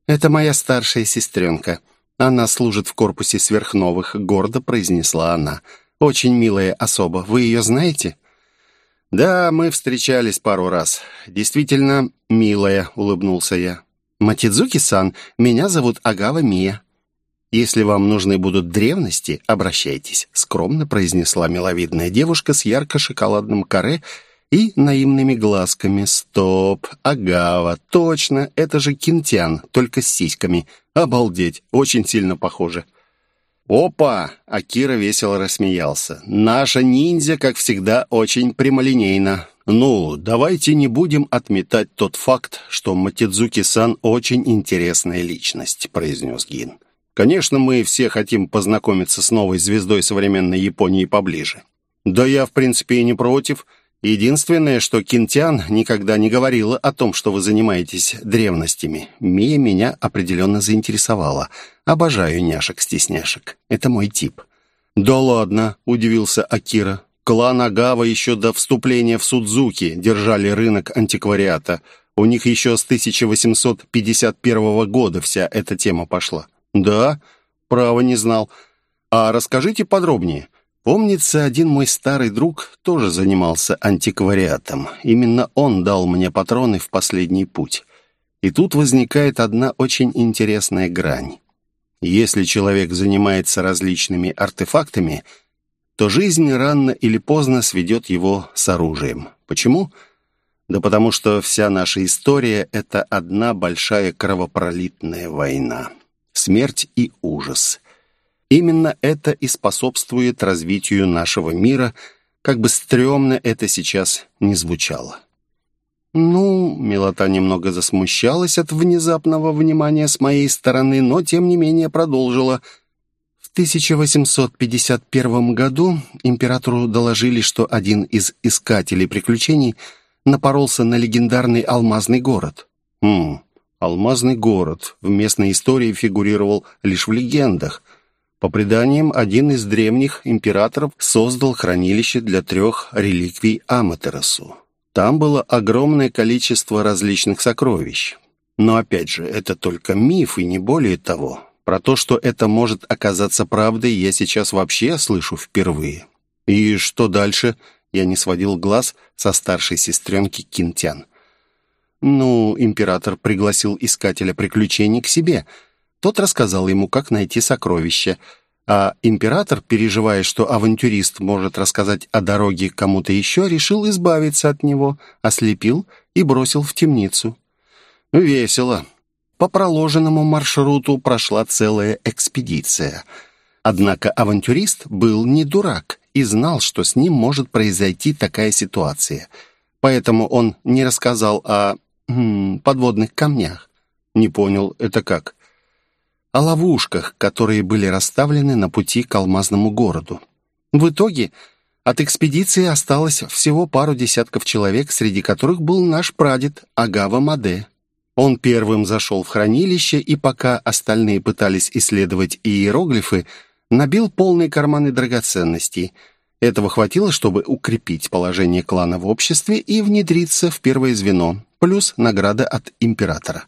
«Это моя старшая сестренка». «Она служит в корпусе сверхновых», — гордо произнесла она. «Очень милая особа. Вы ее знаете?» «Да, мы встречались пару раз. Действительно милая», — улыбнулся я. «Матидзуки-сан, меня зовут Агава Мия». «Если вам нужны будут древности, обращайтесь», — скромно произнесла миловидная девушка с ярко-шоколадным каре и наивными глазками. «Стоп! Агава! Точно! Это же Кинтян, только с сиськами. Обалдеть! Очень сильно похоже!» «Опа!» — Акира весело рассмеялся. «Наша ниндзя, как всегда, очень прямолинейна. Ну, давайте не будем отметать тот факт, что Матидзуки-сан очень интересная личность», — произнес Гин. «Конечно, мы все хотим познакомиться с новой звездой современной Японии поближе». «Да я, в принципе, и не против», Единственное, что Кинтян никогда не говорила о том, что вы занимаетесь древностями. Мия меня определенно заинтересовала. Обожаю няшек-стесняшек. Это мой тип. «Да ладно», — удивился Акира. «Клан Агава еще до вступления в Судзуки держали рынок антиквариата. У них еще с 1851 года вся эта тема пошла». «Да? Право не знал. А расскажите подробнее». Помнится, один мой старый друг тоже занимался антиквариатом. Именно он дал мне патроны в последний путь. И тут возникает одна очень интересная грань. Если человек занимается различными артефактами, то жизнь рано или поздно сведет его с оружием. Почему? Да потому что вся наша история — это одна большая кровопролитная война. Смерть и ужас. Именно это и способствует развитию нашего мира, как бы стрёмно это сейчас не звучало. Ну, милота немного засмущалась от внезапного внимания с моей стороны, но тем не менее продолжила. В 1851 году императору доложили, что один из искателей приключений напоролся на легендарный алмазный город. Хм, алмазный город в местной истории фигурировал лишь в легендах. По преданиям, один из древних императоров создал хранилище для трех реликвий Аматерасу. Там было огромное количество различных сокровищ. Но опять же, это только миф и не более того. Про то, что это может оказаться правдой, я сейчас вообще слышу впервые. И что дальше? Я не сводил глаз со старшей сестренки Кинтян. Ну, император пригласил искателя приключений к себе — тот рассказал ему, как найти сокровища, а император, переживая, что авантюрист может рассказать о дороге кому-то еще, решил избавиться от него, ослепил и бросил в темницу. Весело. По проложенному маршруту прошла целая экспедиция. Однако авантюрист был не дурак и знал, что с ним может произойти такая ситуация. Поэтому он не рассказал о м -м, подводных камнях. Не понял, это как? О ловушках, которые были расставлены на пути к алмазному городу. В итоге от экспедиции осталось всего пару десятков человек, среди которых был наш прадед Агава Маде. Он первым зашел в хранилище, и пока остальные пытались исследовать иероглифы, набил полные карманы драгоценностей. Этого хватило, чтобы укрепить положение клана в обществе и внедриться в первое звено, плюс награда от императора.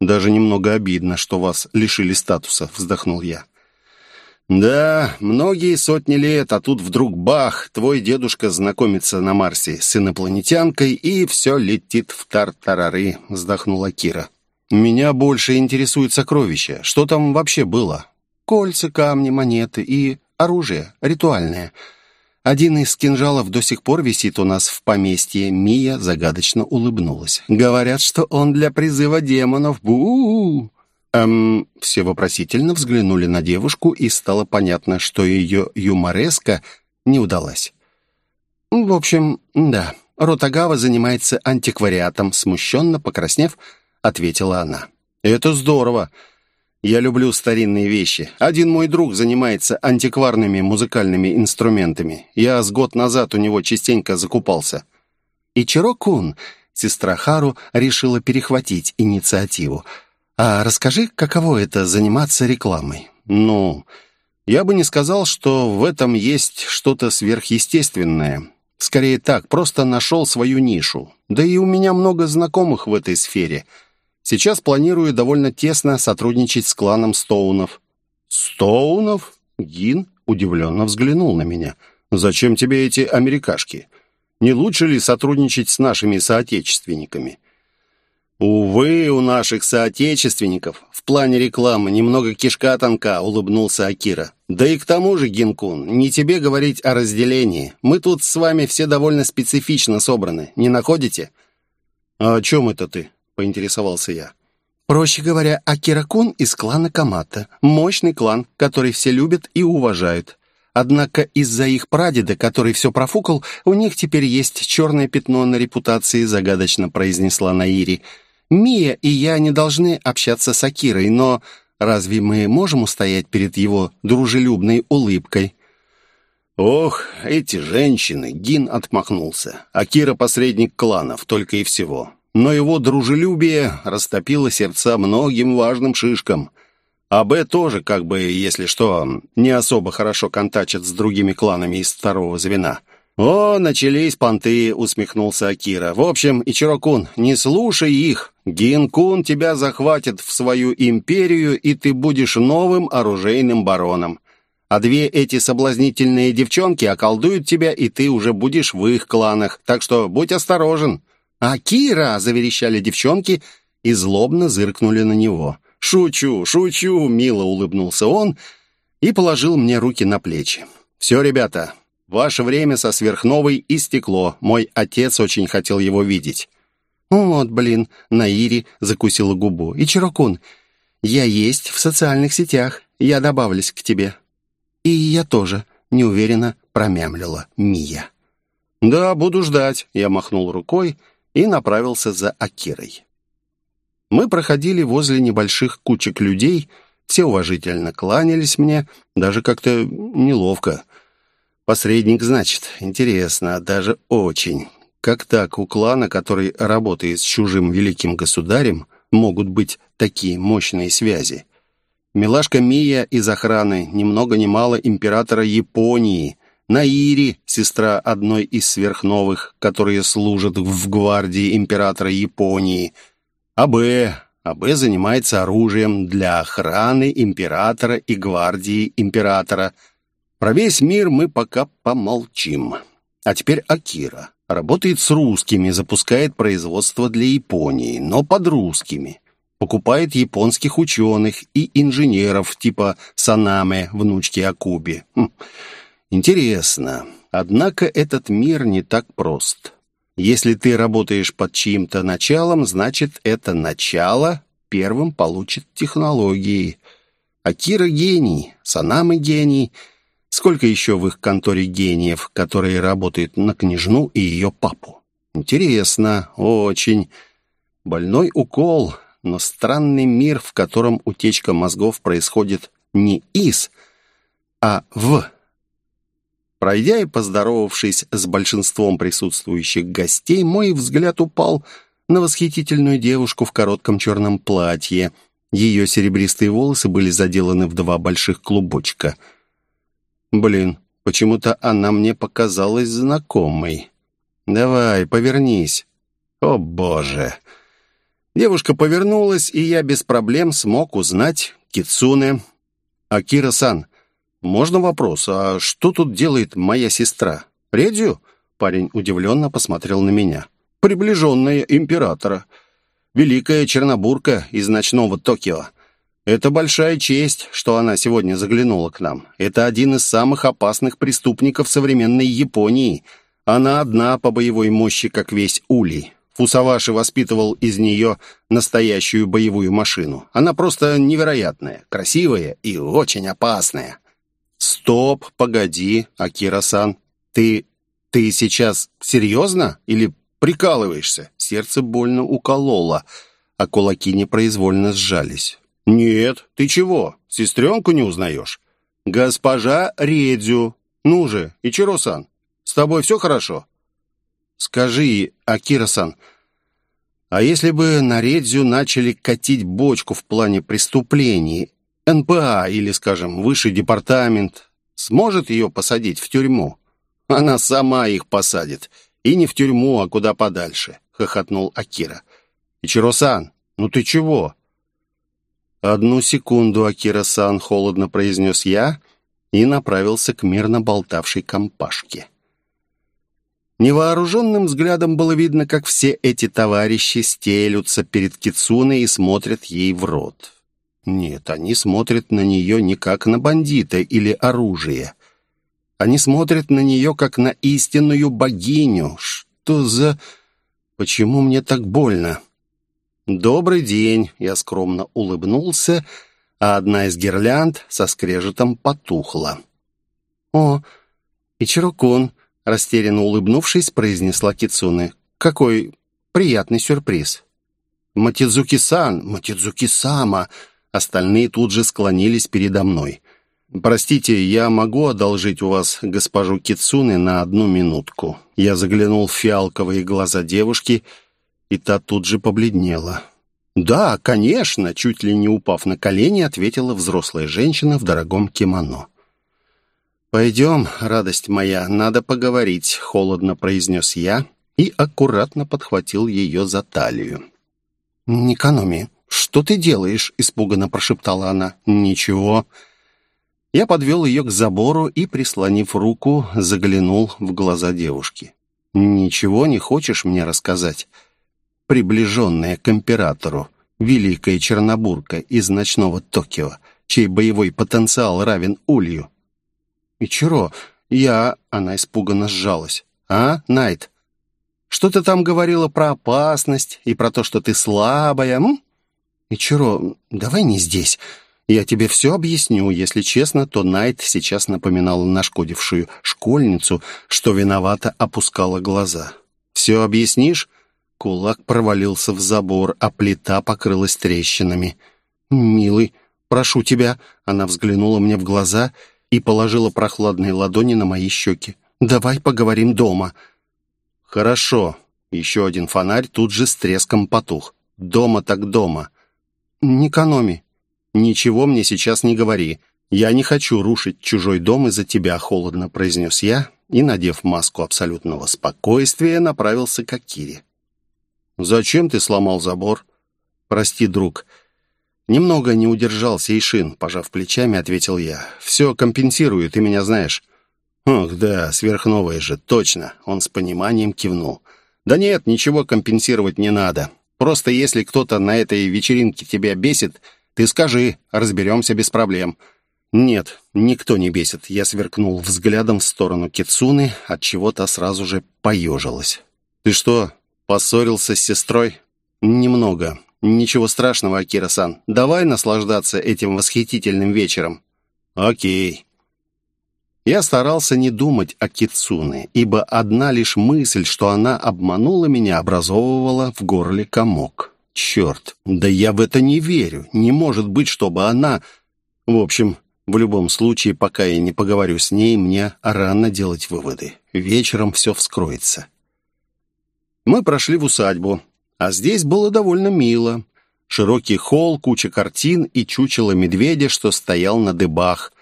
«Даже немного обидно, что вас лишили статуса», — вздохнул я. «Да, многие сотни лет, а тут вдруг бах, твой дедушка знакомится на Марсе с инопланетянкой, и все летит в тартарары», — вздохнула Кира. «Меня больше интересует сокровища. Что там вообще было? Кольца, камни, монеты и оружие ритуальное». Один из кинжалов до сих пор висит у нас в поместье. Мия загадочно улыбнулась. Говорят, что он для призыва демонов. бу, -у, Эм, все вопросительно взглянули на девушку, и стало понятно, что ее юмореска не удалась. В общем, да, Ротагава занимается антиквариатом, смущенно покраснев, ответила она. Это здорово. Я люблю старинные вещи. Один мой друг занимается антикварными музыкальными инструментами. Я с год назад у него частенько закупался. И Чиро-кун, сестра Хару, решила перехватить инициативу. А расскажи, каково это заниматься рекламой? Ну, я бы не сказал, что в этом есть что-то сверхъестественное. Скорее так, просто нашел свою нишу. Да и у меня много знакомых в этой сфере – Сейчас планирую довольно тесно сотрудничать с кланом Стоунов». «Стоунов?» Гин удивленно взглянул на меня. «Зачем тебе эти америкашки? Не лучше ли сотрудничать с нашими соотечественниками?» «Увы, у наших соотечественников в плане рекламы немного кишка тонка», — улыбнулся Акира. «Да и к тому же, Гинкун, не тебе говорить о разделении. Мы тут с вами все довольно специфично собраны, не находите?» «А о чем это ты?» Поинтересовался я. Проще говоря, Акиракун из клана Камата. Мощный клан, который все любят и уважают. Однако из-за их прадеда, который все профукал, у них теперь есть черное пятно на репутации, загадочно произнесла Наири. Мия и я не должны общаться с Акирой, но разве мы можем устоять перед его дружелюбной улыбкой? «Ох, эти женщины!» — Гин отмахнулся. «Акира — посредник кланов, только и всего. Но его дружелюбие растопило сердца многим важным шишкам. А Б тоже, как бы, если что, не особо хорошо контачит с другими кланами из второго звена. «О, начались понты», — усмехнулся Акира. «В общем, Ичирокун, не слушай их. Гинкун тебя захватит в свою империю, и ты будешь новым оружейным бароном. А две эти соблазнительные девчонки околдуют тебя, и ты уже будешь в их кланах. Так что будь осторожен». «Акира!» — заверещали девчонки и злобно зыркнули на него. «Шучу, шучу!» — мило улыбнулся он и положил мне руки на плечи. «Все, ребята, ваше время со сверхновой истекло. Мой отец очень хотел его видеть». «Вот, блин!» — Наири закусила губу. «И Чирокун, я есть в социальных сетях. Я добавлюсь к тебе». «И я тоже», — неуверенно промямлила Мия. «Да, буду ждать», — я махнул рукой и направился за Акирой. Мы проходили возле небольших кучек людей, все уважительно кланялись мне, даже как-то неловко. Посредник, значит, интересно, даже очень. Как так у клана, который работает с чужим великим государем, могут быть такие мощные связи? Милашка Мия из охраны, ни много ни мало императора Японии, Наири, сестра одной из сверхновых, которые служат в гвардии императора Японии – АБ. АБ занимается оружием для охраны императора и гвардии императора. Про весь мир мы пока помолчим. А теперь Акира. Работает с русскими, запускает производство для Японии, но под русскими. Покупает японских ученых и инженеров типа Санаме, внучки Акуби. Хм. Интересно. Однако этот мир не так прост. Если ты работаешь под чьим-то началом, значит, это начало первым получит технологии. Акира гений, Санамы гений. Сколько еще в их конторе гениев, которые работают на княжну и ее папу? Интересно, очень. Больной укол, но странный мир, в котором утечка мозгов происходит не из, а в Пройдя и поздоровавшись с большинством присутствующих гостей, мой взгляд упал на восхитительную девушку в коротком черном платье. Ее серебристые волосы были заделаны в два больших клубочка. Блин, почему-то она мне показалась знакомой. «Давай, повернись». «О, боже!» Девушка повернулась, и я без проблем смог узнать Кицуне. «Акира-сан, «Можно вопрос? А что тут делает моя сестра? Редью?» Парень удивленно посмотрел на меня. «Приближенная императора. Великая Чернобурка из ночного Токио. Это большая честь, что она сегодня заглянула к нам. Это один из самых опасных преступников современной Японии. Она одна по боевой мощи, как весь Улей. Фусаваши воспитывал из нее настоящую боевую машину. Она просто невероятная, красивая и очень опасная. «Стоп, погоди, Акира-сан. Ты... ты сейчас серьезно или прикалываешься?» Сердце больно укололо, а кулаки непроизвольно сжались. «Нет, ты чего? Сестренку не узнаешь?» «Госпожа Редзю. Ну же, Ичиро-сан, с тобой все хорошо?» «Скажи, Акира-сан, а если бы на Редзю начали катить бочку в плане преступлений, НПА или, скажем, высший департамент сможет ее посадить в тюрьму? Она сама их посадит. И не в тюрьму, а куда подальше, хохотнул Акира. Ичиро-сан, ну ты чего? Одну секунду, Акира-сан, холодно произнес я и направился к мирно болтавшей компашке. Невооруженным взглядом было видно, как все эти товарищи стелются перед Кицуной и смотрят ей в рот. Нет, они смотрят на нее не как на бандита или оружие. Они смотрят на нее как на истинную богиню. Что за... Почему мне так больно? «Добрый день!» — я скромно улыбнулся, а одна из гирлянд со скрежетом потухла. «О, Ичирокун!» — растерянно улыбнувшись, произнесла Кицуны. «Какой приятный сюрприз!» «Матидзуки-сан! Матидзуки-сама!» Остальные тут же склонились передо мной. «Простите, я могу одолжить у вас госпожу Кицуны на одну минутку?» Я заглянул в фиалковые глаза девушки, и та тут же побледнела. «Да, конечно!» — чуть ли не упав на колени, ответила взрослая женщина в дорогом кимоно. «Пойдем, радость моя, надо поговорить», — холодно произнес я и аккуратно подхватил ее за талию. «Никономи, что ты делаешь?» — испуганно прошептала она. «Ничего». Я подвел ее к забору и, прислонив руку, заглянул в глаза девушки. «Ничего не хочешь мне рассказать?» Приближенная к императору, великая Чернобурка из ночного Токио, чей боевой потенциал равен улью. «Ичиро, я...» — она испуганно сжалась. «А, Найт, что ты там говорила про опасность и про то, что ты слабая, м?» «Ичиро, давай не здесь. Я тебе все объясню. Если честно, то Найт сейчас напоминала нашкодившую школьницу, что виновато опускала глаза. «Все объяснишь?» Кулак провалился в забор, а плита покрылась трещинами. «Милый, прошу тебя!» Она взглянула мне в глаза и положила прохладные ладони на мои щеки. «Давай поговорим дома». «Хорошо». Еще один фонарь тут же с треском потух. «Дома так дома». «Не экономи». «Ничего мне сейчас не говори. Я не хочу рушить чужой дом из-за тебя», — холодно произнес я и, надев маску абсолютного спокойствия, направился к Акире. «Зачем ты сломал забор?» «Прости, друг». «Немного не удержался Ишин», — пожав плечами, ответил я. «Все компенсирую, ты меня знаешь». «Ох, да, сверхновая же, точно!» Он с пониманием кивнул. «Да нет, ничего компенсировать не надо. Просто если кто-то на этой вечеринке тебя бесит, ты скажи, разберемся без проблем». «Нет, никто не бесит». Я сверкнул взглядом в сторону Кицуны, от чего то сразу же поежилась. «Ты что, поссорился с сестрой?» «Немного. Ничего страшного, Акира-сан. Давай наслаждаться этим восхитительным вечером». «Окей». Я старался не думать о Кицуне, ибо одна лишь мысль, что она обманула меня, образовывала в горле комок. Черт, да я в это не верю. Не может быть, чтобы она... В общем, в любом случае, пока я не поговорю с ней, мне рано делать выводы. Вечером все вскроется. Мы прошли в усадьбу, а здесь было довольно мило. Широкий холл, куча картин и чучело медведя, что стоял на дыбах.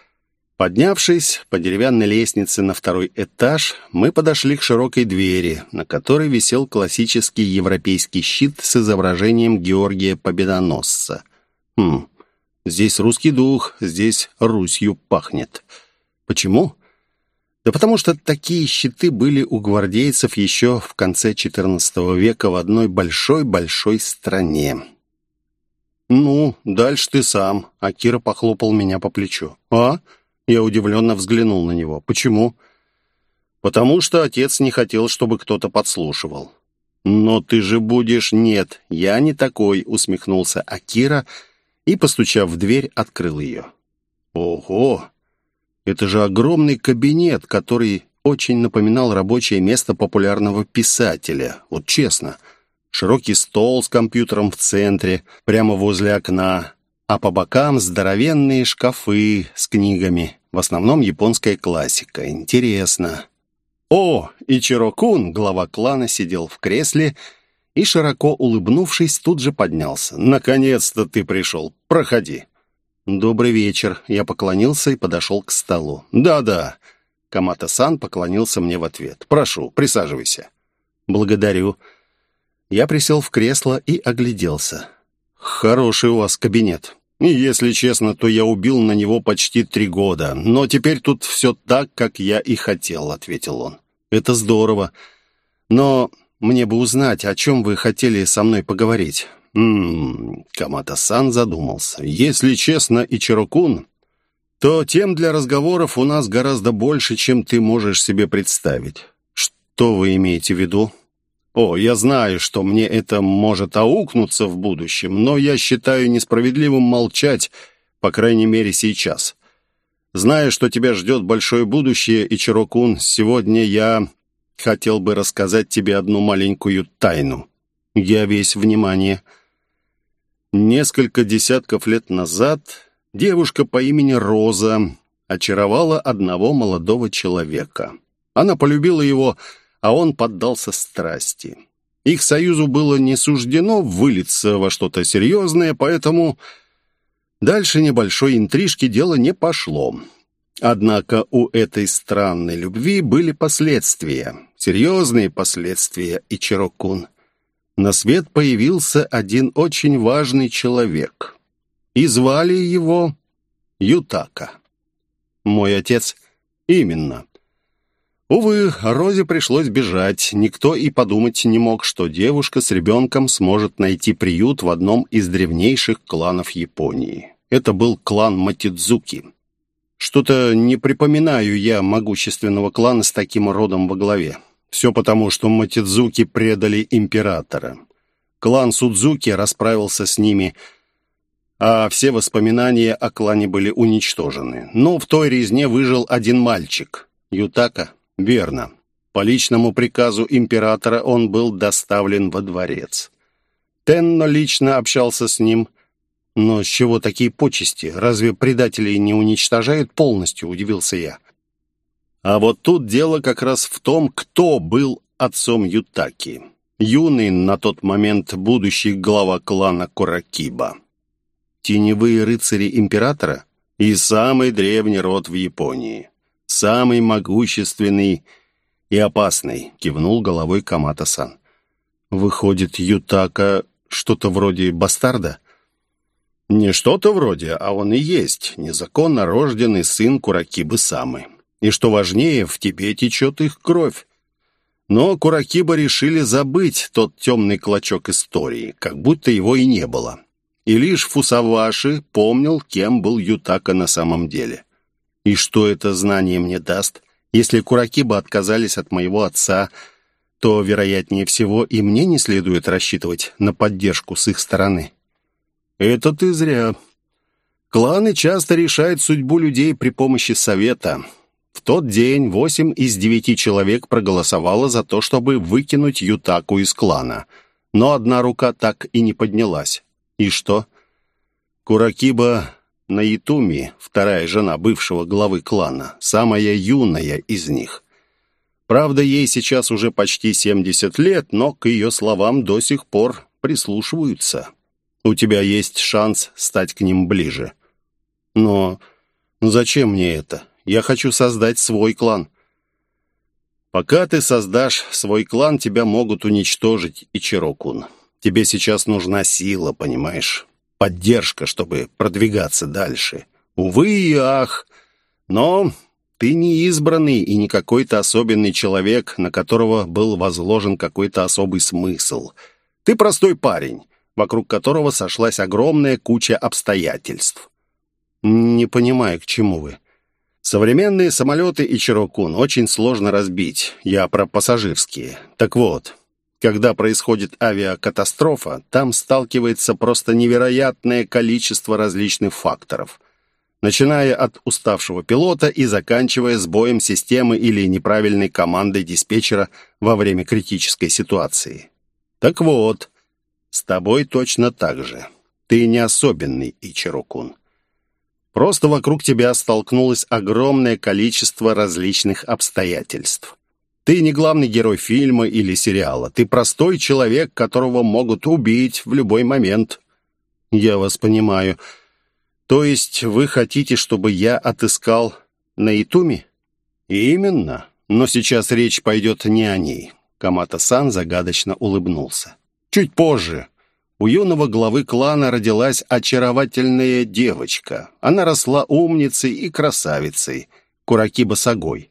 Поднявшись по деревянной лестнице на второй этаж, мы подошли к широкой двери, на которой висел классический европейский щит с изображением Георгия Победоносца. Хм, здесь русский дух, здесь Русью пахнет. Почему? Да потому что такие щиты были у гвардейцев еще в конце XIV века в одной большой-большой стране. «Ну, дальше ты сам», — Акира похлопал меня по плечу. «А?» Я удивленно взглянул на него. «Почему?» «Потому что отец не хотел, чтобы кто-то подслушивал». «Но ты же будешь...» «Нет, я не такой», — усмехнулся Акира и, постучав в дверь, открыл ее. «Ого! Это же огромный кабинет, который очень напоминал рабочее место популярного писателя. Вот честно. Широкий стол с компьютером в центре, прямо возле окна, а по бокам здоровенные шкафы с книгами. В основном японская классика. Интересно. О, Ичиро-кун, глава клана, сидел в кресле и, широко улыбнувшись, тут же поднялся. «Наконец-то ты пришел. Проходи». «Добрый вечер». Я поклонился и подошел к столу. «Да-да». Камата-сан поклонился мне в ответ. «Прошу, присаживайся». «Благодарю». Я присел в кресло и огляделся. «Хороший у вас кабинет. И, если честно, то я убил на него почти три года. Но теперь тут все так, как я и хотел», — ответил он. «Это здорово. Но мне бы узнать, о чем вы хотели со мной поговорить». «Ммм...» — Камата-сан задумался. «Если честно, Ичирокун, то тем для разговоров у нас гораздо больше, чем ты можешь себе представить». «Что вы имеете в виду?» О, я знаю, что мне это может аукнуться в будущем, но я считаю несправедливым молчать, по крайней мере, сейчас. Зная, что тебя ждет большое будущее, Ичирокун, сегодня я хотел бы рассказать тебе одну маленькую тайну. Я весь внимание. Несколько десятков лет назад девушка по имени Роза очаровала одного молодого человека. Она полюбила его, а он поддался страсти. Их союзу было не суждено вылиться во что-то серьезное, поэтому дальше небольшой интрижки дело не пошло. Однако у этой странной любви были последствия, серьезные последствия, и Чирокун. На свет появился один очень важный человек, и звали его Ютака. Мой отец именно. Увы, Розе пришлось бежать. Никто и подумать не мог, что девушка с ребенком сможет найти приют в одном из древнейших кланов Японии. Это был клан Матидзуки. Что-то не припоминаю я могущественного клана с таким родом во главе. Все потому, что Матидзуки предали императора. Клан Судзуки расправился с ними – а все воспоминания о клане были уничтожены. Но в той резне выжил один мальчик. Ютака? Верно. По личному приказу императора он был доставлен во дворец. Тенно лично общался с ним. Но с чего такие почести? Разве предателей не уничтожают полностью, удивился я. А вот тут дело как раз в том, кто был отцом Ютаки. Юный на тот момент будущий глава клана Куракиба теневые рыцари императора и самый древний род в Японии. Самый могущественный и опасный, кивнул головой Камата-сан. Выходит, Ютака что-то вроде бастарда? Не что-то вроде, а он и есть, незаконно рожденный сын Куракибы-самы. И что важнее, в тебе течет их кровь. Но Куракиба решили забыть тот темный клочок истории, как будто его и не было и лишь Фусаваши помнил, кем был Ютака на самом деле. И что это знание мне даст? Если Куракиба отказались от моего отца, то, вероятнее всего, и мне не следует рассчитывать на поддержку с их стороны. Это ты зря. Кланы часто решают судьбу людей при помощи совета. В тот день восемь из девяти человек проголосовало за то, чтобы выкинуть Ютаку из клана. Но одна рука так и не поднялась. И что? Куракиба Наитуми, вторая жена бывшего главы клана, самая юная из них. Правда, ей сейчас уже почти 70 лет, но к ее словам до сих пор прислушиваются. У тебя есть шанс стать к ним ближе. Но зачем мне это? Я хочу создать свой клан. Пока ты создашь свой клан, тебя могут уничтожить, Ичирокун. Тебе сейчас нужна сила, понимаешь? Поддержка, чтобы продвигаться дальше. Увы и ах, но ты не избранный и не какой-то особенный человек, на которого был возложен какой-то особый смысл. Ты простой парень, вокруг которого сошлась огромная куча обстоятельств. Не понимаю, к чему вы. Современные самолеты и Чирокун очень сложно разбить. Я про пассажирские. Так вот, когда происходит авиакатастрофа, там сталкивается просто невероятное количество различных факторов, начиная от уставшего пилота и заканчивая сбоем системы или неправильной командой диспетчера во время критической ситуации. Так вот, с тобой точно так же. Ты не особенный, Ичирокун. Просто вокруг тебя столкнулось огромное количество различных обстоятельств. Ты не главный герой фильма или сериала. Ты простой человек, которого могут убить в любой момент. Я вас понимаю. То есть вы хотите, чтобы я отыскал Наитуми? Именно. Но сейчас речь пойдет не о ней. Камата-сан загадочно улыбнулся. Чуть позже. У юного главы клана родилась очаровательная девочка. Она росла умницей и красавицей. Куракиба Сагой.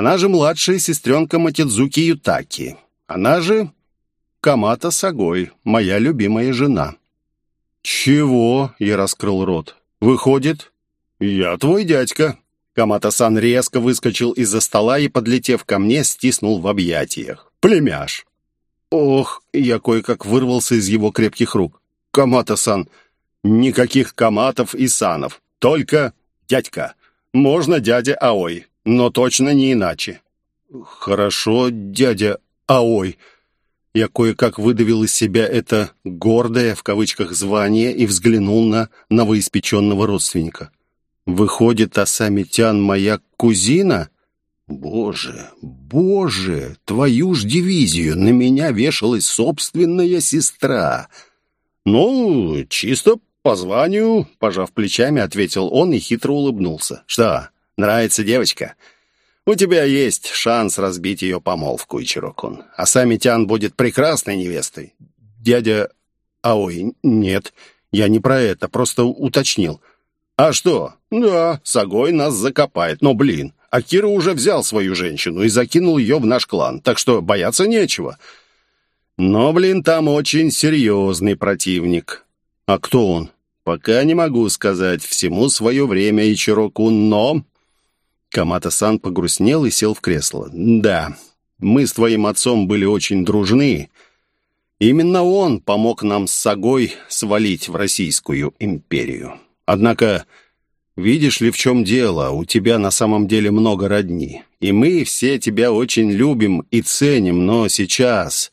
Она же младшая сестренка Матидзуки Ютаки. Она же Камата Сагой, моя любимая жена». «Чего?» — я раскрыл рот. «Выходит, я твой дядька». Камата-сан резко выскочил из-за стола и, подлетев ко мне, стиснул в объятиях. «Племяш!» «Ох!» — я кое-как вырвался из его крепких рук. «Камата-сан!» «Никаких каматов и санов, только дядька. Можно дядя Аой но точно не иначе. «Хорошо, дядя Аой». Я кое-как выдавил из себя это «гордое» в кавычках звание и взглянул на новоиспеченного родственника. Выходит, Асамитян моя кузина? Боже, боже, твою ж дивизию, на меня вешалась собственная сестра. Ну, чисто по званию, пожав плечами, ответил он и хитро улыбнулся. Что, нравится девочка? У тебя есть шанс разбить ее помолвку, Ичирокун. А Самитян будет прекрасной невестой. Дядя... А ой, нет, я не про это, просто уточнил. А что? Да, Сагой нас закопает, но, блин, Акира уже взял свою женщину и закинул ее в наш клан, так что бояться нечего. Но, блин, там очень серьезный противник. А кто он? Пока не могу сказать. Всему свое время, Ичироку, но... Камата-сан погрустнел и сел в кресло. «Да, мы с твоим отцом были очень дружны. Именно он помог нам с Сагой свалить в Российскую империю. Однако Видишь ли, в чем дело? У тебя на самом деле много родни. И мы все тебя очень любим и ценим, но сейчас...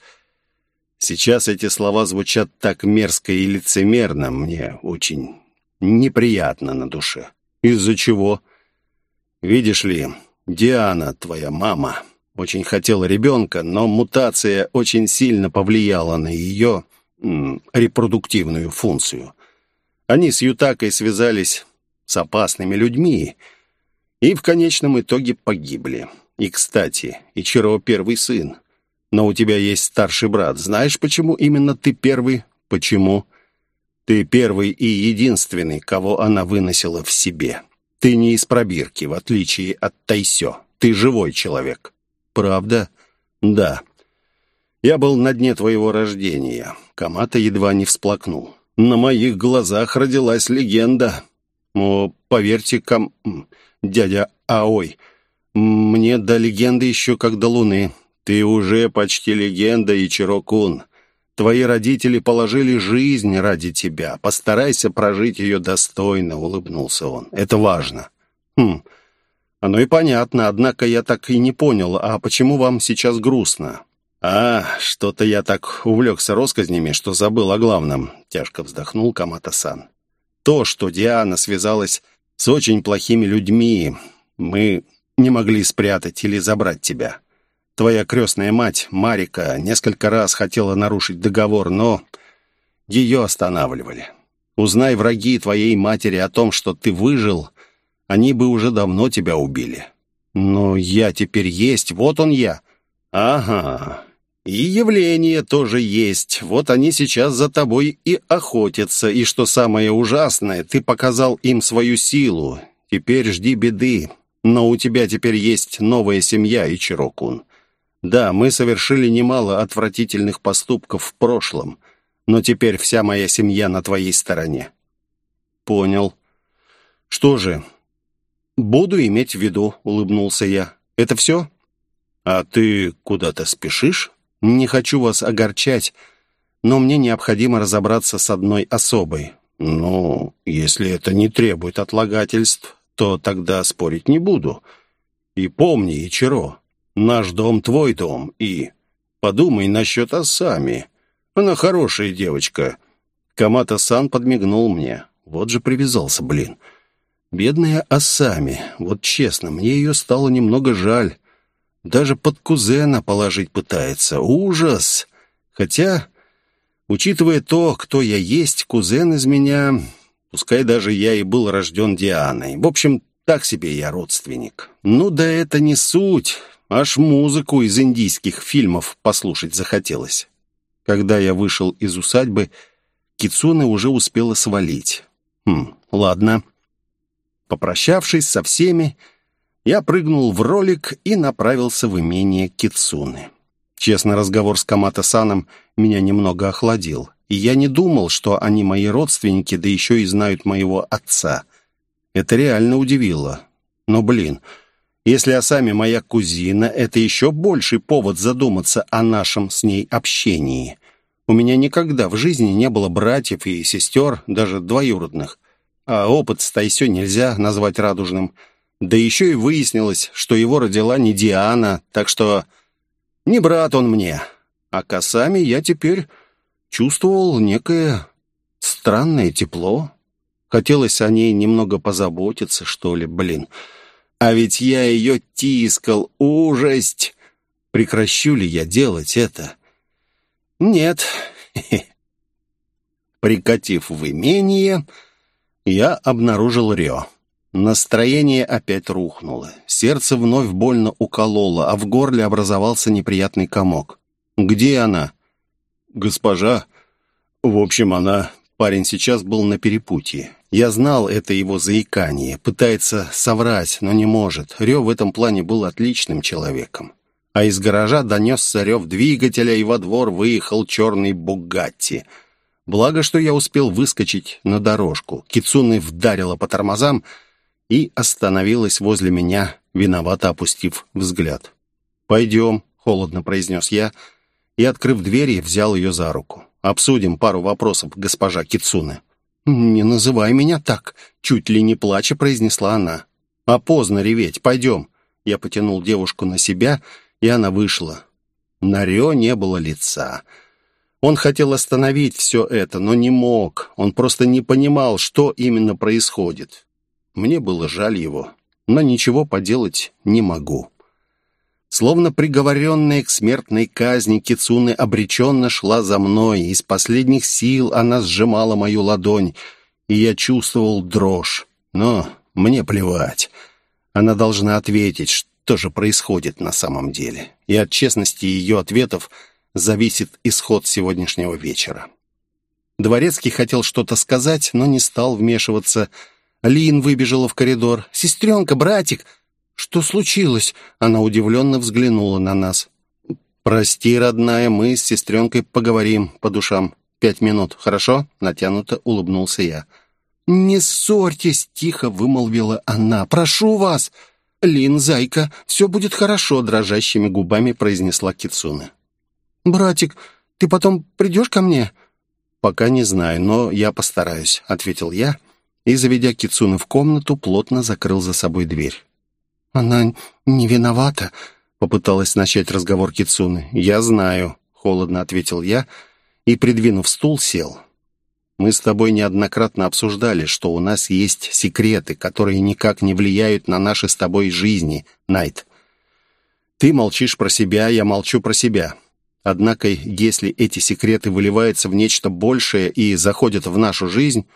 Сейчас эти слова звучат так мерзко и лицемерно. Мне очень неприятно на душе. Из-за чего? Видишь ли, Диана, твоя мама, очень хотела ребенка, но мутация очень сильно повлияла на ее м, репродуктивную функцию. Они с Ютакой связались с опасными людьми и в конечном итоге погибли. И, кстати, Ичиро первый сын. Но у тебя есть старший брат. Знаешь, почему именно ты первый? Почему? Ты первый и единственный, кого она выносила в себе. Ты не из пробирки, в отличие от Тайсё. Ты живой человек. Правда? Да. Я был на дне твоего рождения. Камата едва не всплакнул. На моих глазах родилась легенда. О, поверьте, ком... дядя Аой, мне до легенды еще как до луны. Ты уже почти легенда, Ичиро-кун. Твои родители положили жизнь ради тебя. Постарайся прожить ее достойно, улыбнулся он. Это важно. Хм, оно и понятно, однако я так и не понял, а почему вам сейчас грустно? «А, что-то я так увлекся россказнями, что забыл о главном», — тяжко вздохнул Камата-сан то, что Диана связалась с очень плохими людьми, мы не могли спрятать или забрать тебя. Твоя крестная мать, Марика, несколько раз хотела нарушить договор, но ее останавливали. Узнай враги твоей матери о том, что ты выжил, они бы уже давно тебя убили. Но я теперь есть, вот он я. Ага, и явление тоже есть. Вот они сейчас за тобой и охотятся. И что самое ужасное, ты показал им свою силу. Теперь жди беды. Но у тебя теперь есть новая семья, Ичирокун. Да, мы совершили немало отвратительных поступков в прошлом, но теперь вся моя семья на твоей стороне. Понял. Что же, буду иметь в виду, улыбнулся я. Это все? А ты куда-то спешишь? Не хочу вас огорчать, но мне необходимо разобраться с одной особой. Ну, если это не требует отлагательств, то тогда спорить не буду. И помни, Ичиро, наш дом твой дом, и подумай насчет Асами. Она хорошая девочка. Камата-сан подмигнул мне. Вот же привязался, блин. Бедная Асами. Вот честно, мне ее стало немного жаль. Даже под кузена положить пытается. Ужас! Хотя, учитывая то, кто я есть, кузен из меня... Пускай даже я и был рожден Дианой. В общем, так себе я родственник. Ну да это не суть. Аж музыку из индийских фильмов послушать захотелось. Когда я вышел из усадьбы, Кицуна уже успела свалить. Хм, ладно. Попрощавшись со всеми, я прыгнул в ролик и направился в имение Кицуны. Честно, разговор с Камата-саном меня немного охладил, и я не думал, что они мои родственники, да еще и знают моего отца. Это реально удивило. Но, блин, если Асами моя кузина, это еще больший повод задуматься о нашем с ней общении. У меня никогда в жизни не было братьев и сестер, даже двоюродных. А опыт с Тайсё нельзя назвать радужным – да еще и выяснилось, что его родила не Диана, так что не брат он мне. А косами я теперь чувствовал некое странное тепло. Хотелось о ней немного позаботиться, что ли, блин. А ведь я ее тискал, ужасть! Прекращу ли я делать это? Нет. *laughs* Прикатив в имение, я обнаружил Рё. Настроение опять рухнуло. Сердце вновь больно укололо, а в горле образовался неприятный комок. «Где она?» «Госпожа...» «В общем, она...» Парень сейчас был на перепутье. Я знал это его заикание. Пытается соврать, но не может. Рев в этом плане был отличным человеком. А из гаража донесся рев двигателя, и во двор выехал черный «Бугатти». Благо, что я успел выскочить на дорожку. Кицуны вдарила по тормозам и остановилась возле меня, виновато опустив взгляд. «Пойдем», — холодно произнес я, и, открыв дверь, взял ее за руку. Обсудим пару вопросов, госпожа Кицуне». «Не называй меня так», — чуть ли не плача произнесла она. «А поздно реветь, пойдем». Я потянул девушку на себя, и она вышла. На Рё не было лица. Он хотел остановить все это, но не мог. Он просто не понимал, что именно происходит. Мне было жаль его, но ничего поделать не могу. Словно приговоренная к смертной казни, Кицуны обреченно шла за мной. Из последних сил она сжимала мою ладонь, и я чувствовал дрожь. Но мне плевать. Она должна ответить, что же происходит на самом деле. И от честности ее ответов зависит исход сегодняшнего вечера. Дворецкий хотел что-то сказать, но не стал вмешиваться. Лин выбежала в коридор. «Сестренка, братик, «Что случилось?» Она удивленно взглянула на нас. «Прости, родная, мы с сестренкой поговорим по душам. Пять минут, хорошо?» Натянуто улыбнулся я. «Не ссорьтесь!» — тихо вымолвила она. «Прошу вас!» «Лин, зайка, все будет хорошо!» — дрожащими губами произнесла Кицуна. «Братик, ты потом придешь ко мне?» «Пока не знаю, но я постараюсь», — ответил я и, заведя Кицуны в комнату, плотно закрыл за собой дверь. «Она не виновата», — попыталась начать разговор Кицуны. «Я знаю», — холодно ответил я и, придвинув стул, сел. «Мы с тобой неоднократно обсуждали, что у нас есть секреты, которые никак не влияют на наши с тобой жизни, Найт. Ты молчишь про себя, я молчу про себя. Однако, если эти секреты выливаются в нечто большее и заходят в нашу жизнь,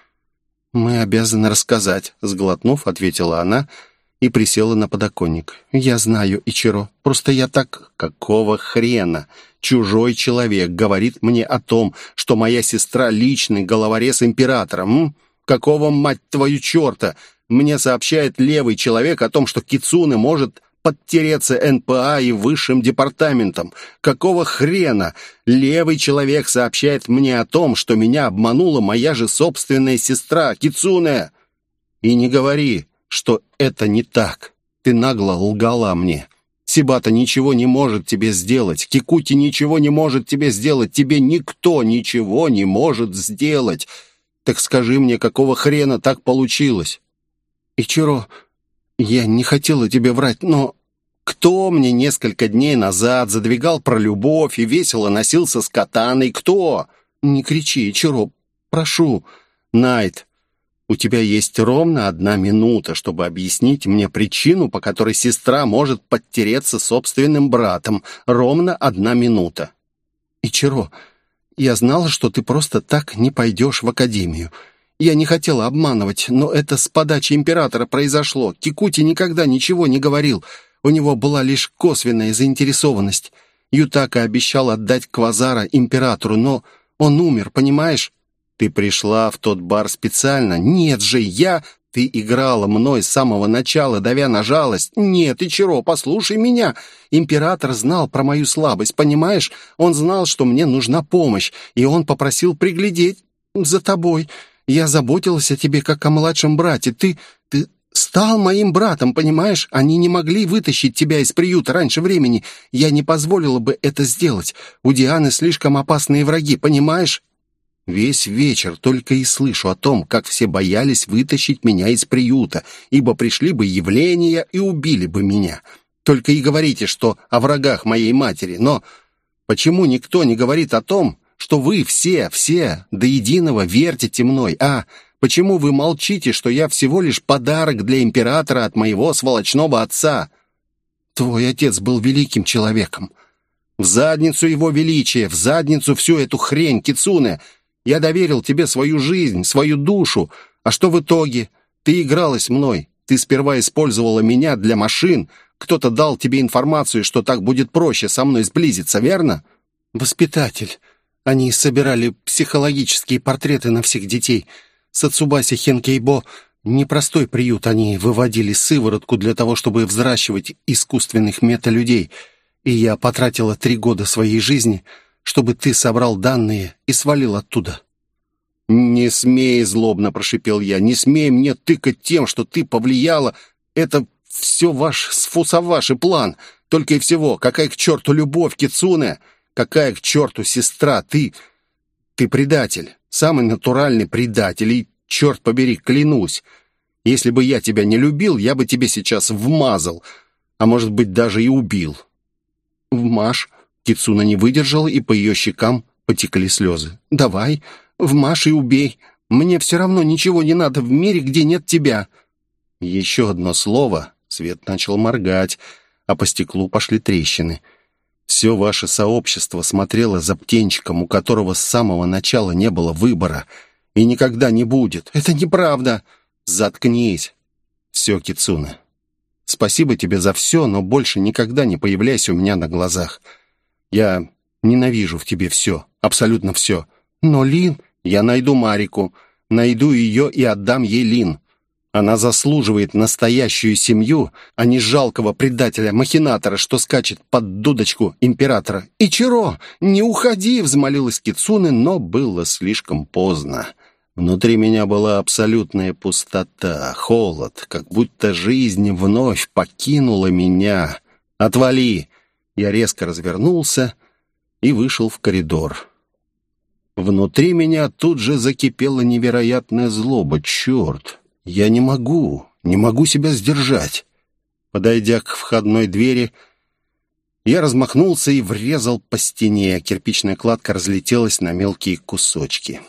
мы обязаны рассказать», — сглотнув, ответила она, — и присела на подоконник. «Я знаю, Ичиро, просто я так...» «Какого хрена? Чужой человек говорит мне о том, что моя сестра — личный головорез императора, м? Какого, мать твою, черта? Мне сообщает левый человек о том, что Кицуне может подтереться НПА и высшим департаментом. Какого хрена? Левый человек сообщает мне о том, что меня обманула моя же собственная сестра, Кицуне. И не говори, что это не так. Ты нагло лгала мне. Сибата ничего не может тебе сделать. Кикути ничего не может тебе сделать. Тебе никто ничего не может сделать. Так скажи мне, какого хрена так получилось? Ичиро, я не хотела тебе врать, но... Кто мне несколько дней назад задвигал про любовь и весело носился с катаной? Кто? Не кричи, Ичиро, прошу. Найт, у тебя есть ровно одна минута, чтобы объяснить мне причину, по которой сестра может подтереться собственным братом. Ровно одна минута. Ичиро, я знала, что ты просто так не пойдешь в академию. Я не хотела обманывать, но это с подачи императора произошло. Кикути никогда ничего не говорил. У него была лишь косвенная заинтересованность. Ютака обещал отдать Квазара императору, но он умер, понимаешь? Ты пришла в тот бар специально? Нет же, я... Ты играла мной с самого начала, давя на жалость. Нет, Ичиро, послушай меня. Император знал про мою слабость, понимаешь? Он знал, что мне нужна помощь, и он попросил приглядеть за тобой. Я заботилась о тебе, как о младшем брате. Ты... ты стал моим братом, понимаешь? Они не могли вытащить тебя из приюта раньше времени. Я не позволила бы это сделать. У Дианы слишком опасные враги, понимаешь? Весь вечер только и слышу о том, как все боялись вытащить меня из приюта, ибо пришли бы явления и убили бы меня. Только и говорите, что о врагах моей матери, но почему никто не говорит о том, что вы все, все до единого вертите мной, а? Почему вы молчите, что я всего лишь подарок для императора от моего сволочного отца? Твой отец был великим человеком. В задницу его величия, в задницу всю эту хрень, Кицуне. Я доверил тебе свою жизнь, свою душу. А что в итоге? Ты игралась мной. Ты сперва использовала меня для машин. Кто-то дал тебе информацию, что так будет проще со мной сблизиться, верно? Воспитатель. Они собирали психологические портреты на всех детей. Сацубаси Хенкейбо — непростой приют. Они выводили сыворотку для того, чтобы взращивать искусственных металюдей. И я потратила три года своей жизни, чтобы ты собрал данные и свалил оттуда. «Не смей!» — злобно прошипел я. «Не смей мне тыкать тем, что ты повлияла. Это все ваш сфусаваши план. Только и всего. Какая к черту любовь, Кицуне!» Какая к черту сестра? Ты... Ты предатель. Самый натуральный предатель. И, черт побери, клянусь. Если бы я тебя не любил, я бы тебе сейчас вмазал. А может быть, даже и убил. Вмажь. Кицуна не выдержала, и по ее щекам потекли слезы. «Давай, вмажь и убей. Мне все равно ничего не надо в мире, где нет тебя». Еще одно слово. Свет начал моргать, а по стеклу пошли трещины. Все ваше сообщество смотрело за птенчиком, у которого с самого начала не было выбора. И никогда не будет. Это неправда. Заткнись. Все, Кицуна. Спасибо тебе за все, но больше никогда не появляйся у меня на глазах. Я ненавижу в тебе все. Абсолютно все. Но Лин... Я найду Марику. Найду ее и отдам ей Лин. Она заслуживает настоящую семью, а не жалкого предателя-махинатора, что скачет под дудочку императора. «Ичиро, не уходи!» — взмолилась Кицуны, но было слишком поздно. Внутри меня была абсолютная пустота, холод, как будто жизнь вновь покинула меня. «Отвали!» Я резко развернулся и вышел в коридор. Внутри меня тут же закипела невероятная злоба. «Черт!» Я не могу, не могу себя сдержать. Подойдя к входной двери, я размахнулся и врезал по стене. Кирпичная кладка разлетелась на мелкие кусочки.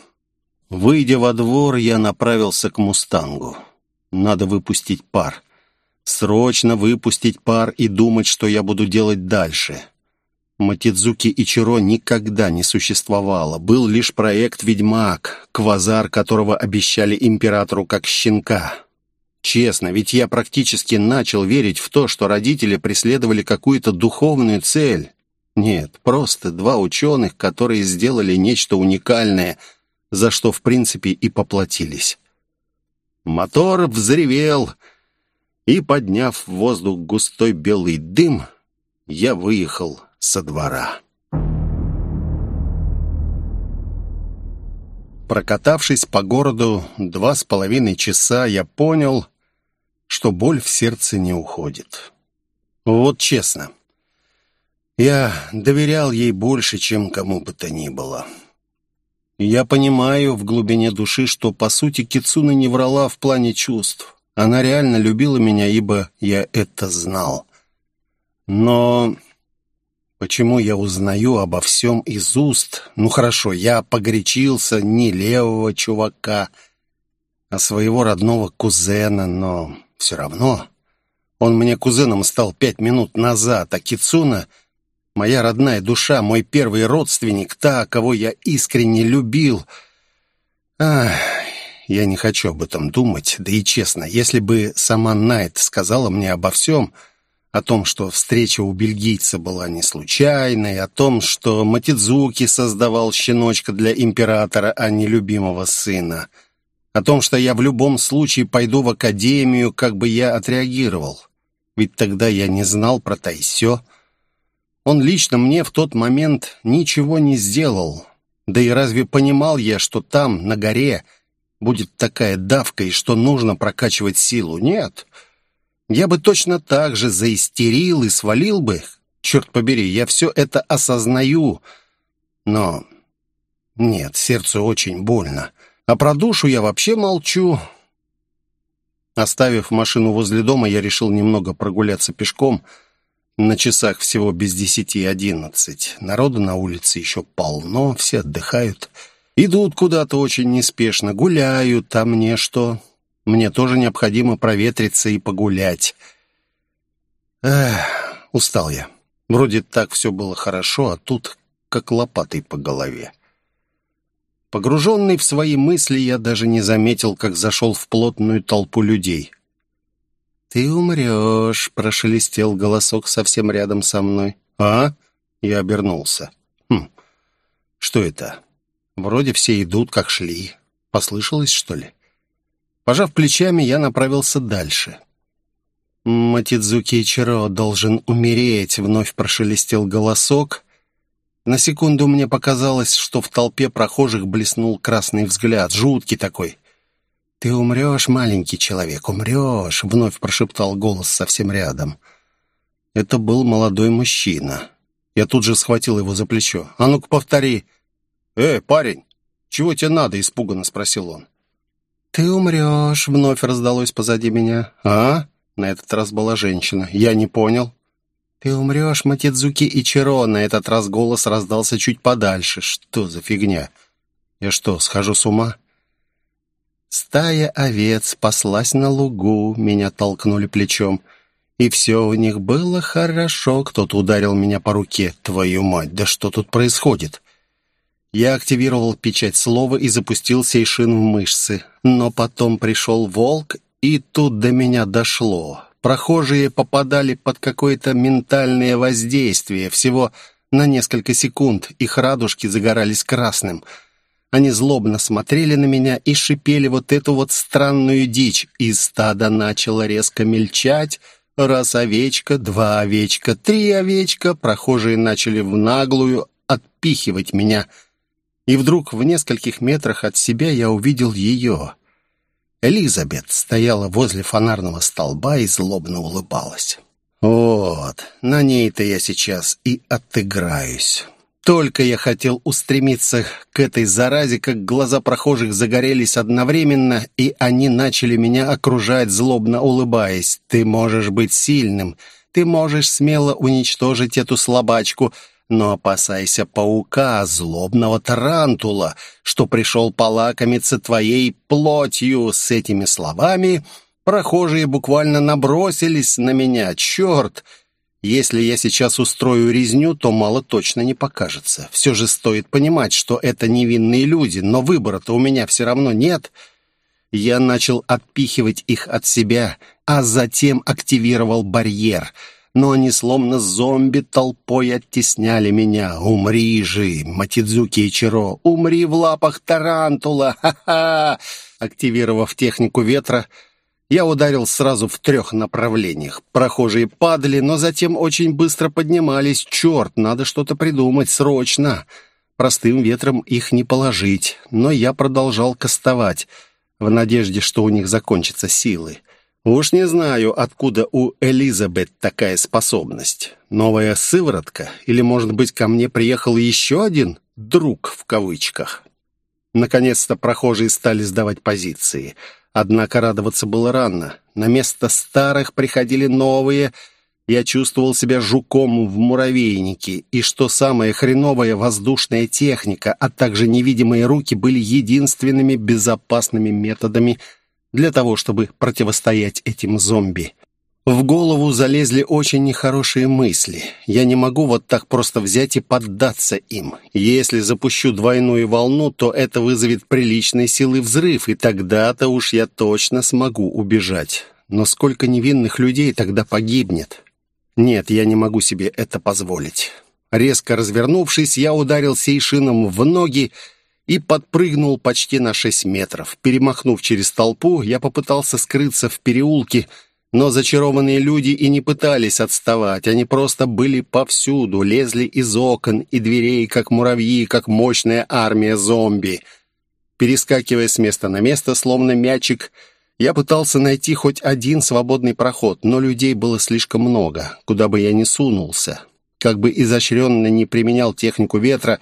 Выйдя во двор, я направился к «Мустангу». Надо выпустить пар. Срочно выпустить пар и думать, что я буду делать дальше. Матидзуки Ичиро никогда не существовало. Был лишь проект «Ведьмак», квазар которого обещали императору как щенка. Честно, ведь я практически начал верить в то, что родители преследовали какую-то духовную цель. Нет, просто два ученых, которые сделали нечто уникальное, за что, в принципе, и поплатились. Мотор взревел, и, подняв в воздух густой белый дым, я выехал со двора. Прокатавшись по городу два с половиной часа, я понял, что боль в сердце не уходит. Вот честно, я доверял ей больше, чем кому бы то ни было. Я понимаю в глубине души, что, по сути, Кицуна не врала в плане чувств. Она реально любила меня, ибо я это знал. Но Почему я узнаю обо всем из уст? Ну хорошо, я погорячился не левого чувака, а своего родного кузена, но все равно... Он мне кузеном стал пять минут назад, а Кицуна — моя родная душа, мой первый родственник, та, кого я искренне любил. Ах, я не хочу об этом думать, да и честно, если бы сама Найт сказала мне обо всем о том, что встреча у бельгийца была не случайной, о том, что Матидзуки создавал щеночка для императора, а не любимого сына, о том, что я в любом случае пойду в академию, как бы я отреагировал. Ведь тогда я не знал про Тайсё. Он лично мне в тот момент ничего не сделал. Да и разве понимал я, что там, на горе, будет такая давка и что нужно прокачивать силу? Нет. Я бы точно так же заистерил и свалил бы. Черт побери, я все это осознаю. Но нет, сердцу очень больно. А про душу я вообще молчу. Оставив машину возле дома, я решил немного прогуляться пешком. На часах всего без десяти одиннадцать. Народу на улице еще полно, все отдыхают. Идут куда-то очень неспешно, гуляют, а мне что? Мне тоже необходимо проветриться и погулять. Эх, устал я. Вроде так все было хорошо, а тут как лопатой по голове. Погруженный в свои мысли, я даже не заметил, как зашел в плотную толпу людей. «Ты умрешь», — прошелестел голосок совсем рядом со мной. «А?» — я обернулся. «Хм, что это? Вроде все идут, как шли. Послышалось, что ли?» Пожав плечами, я направился дальше. «Матидзуки Ичиро должен умереть», — вновь прошелестел голосок. На секунду мне показалось, что в толпе прохожих блеснул красный взгляд, жуткий такой. «Ты умрешь, маленький человек, умрешь», — вновь прошептал голос совсем рядом. Это был молодой мужчина. Я тут же схватил его за плечо. «А ну-ка, повтори!» «Эй, парень, чего тебе надо?» — испуганно спросил он. «Ты умрешь», — вновь раздалось позади меня. «А?» — на этот раз была женщина. «Я не понял». «Ты умрешь, Матидзуки Ичиро!» На этот раз голос раздался чуть подальше. «Что за фигня? Я что, схожу с ума?» Стая овец паслась на лугу, меня толкнули плечом. И все у них было хорошо. Кто-то ударил меня по руке. Твою мать, да что тут происходит? Я активировал печать слова и запустил сейшин в мышцы. Но потом пришел волк, и тут до меня дошло. Прохожие попадали под какое-то ментальное воздействие. Всего на несколько секунд их радужки загорались красным. Они злобно смотрели на меня и шипели вот эту вот странную дичь. И стадо начало резко мельчать. Раз овечка, два овечка, три овечка. Прохожие начали в наглую отпихивать меня. И вдруг в нескольких метрах от себя я увидел ее. Элизабет стояла возле фонарного столба и злобно улыбалась. «Вот, на ней-то я сейчас и отыграюсь». Только я хотел устремиться к этой заразе, как глаза прохожих загорелись одновременно, и они начали меня окружать, злобно улыбаясь. «Ты можешь быть сильным, ты можешь смело уничтожить эту слабачку, но опасайся паука, злобного тарантула, что пришел полакомиться твоей плотью. С этими словами прохожие буквально набросились на меня. Черт! Если я сейчас устрою резню, то мало точно не покажется. Все же стоит понимать, что это невинные люди, но выбора-то у меня все равно нет. Я начал отпихивать их от себя, а затем активировал барьер — но они словно зомби толпой оттесняли меня. «Умри же, Матидзуки Ичиро! Умри в лапах тарантула! Ха-ха!» Активировав технику ветра, я ударил сразу в трех направлениях. Прохожие падали, но затем очень быстро поднимались. «Черт, надо что-то придумать, срочно!» Простым ветром их не положить, но я продолжал кастовать, в надежде, что у них закончатся силы. Уж не знаю, откуда у Элизабет такая способность. Новая сыворотка? Или, может быть, ко мне приехал еще один «друг» в кавычках? Наконец-то прохожие стали сдавать позиции. Однако радоваться было рано. На место старых приходили новые. Я чувствовал себя жуком в муравейнике. И что самое хреновое, воздушная техника, а также невидимые руки были единственными безопасными методами – для того, чтобы противостоять этим зомби. В голову залезли очень нехорошие мысли. Я не могу вот так просто взять и поддаться им. Если запущу двойную волну, то это вызовет приличной силы взрыв, и тогда-то уж я точно смогу убежать. Но сколько невинных людей тогда погибнет? Нет, я не могу себе это позволить. Резко развернувшись, я ударил сейшином в ноги и подпрыгнул почти на шесть метров. Перемахнув через толпу, я попытался скрыться в переулке, но зачарованные люди и не пытались отставать. Они просто были повсюду, лезли из окон и дверей, как муравьи, как мощная армия зомби. Перескакивая с места на место, словно мячик, я пытался найти хоть один свободный проход, но людей было слишком много, куда бы я ни сунулся. Как бы изощренно не применял технику ветра,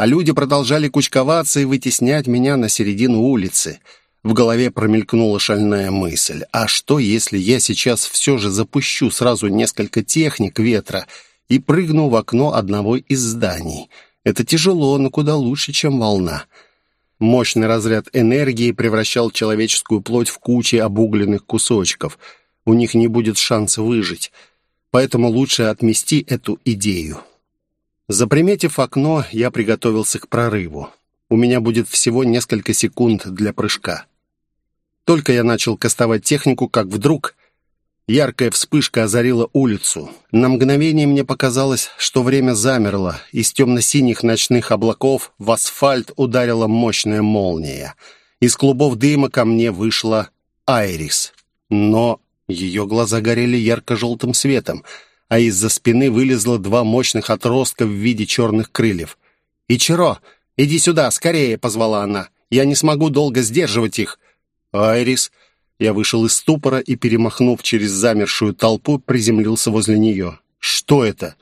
а люди продолжали кучковаться и вытеснять меня на середину улицы. В голове промелькнула шальная мысль. А что, если я сейчас все же запущу сразу несколько техник ветра и прыгну в окно одного из зданий? Это тяжело, но куда лучше, чем волна. Мощный разряд энергии превращал человеческую плоть в кучи обугленных кусочков. У них не будет шанса выжить. Поэтому лучше отмести эту идею. Заприметив окно, я приготовился к прорыву. У меня будет всего несколько секунд для прыжка. Только я начал кастовать технику, как вдруг яркая вспышка озарила улицу. На мгновение мне показалось, что время замерло. Из темно-синих ночных облаков в асфальт ударила мощная молния. Из клубов дыма ко мне вышла Айрис. Но ее глаза горели ярко-желтым светом, а из-за спины вылезло два мощных отростка в виде черных крыльев. «Ичиро, иди сюда, скорее!» — позвала она. «Я не смогу долго сдерживать их!» «Айрис!» Я вышел из ступора и, перемахнув через замершую толпу, приземлился возле нее. «Что это?»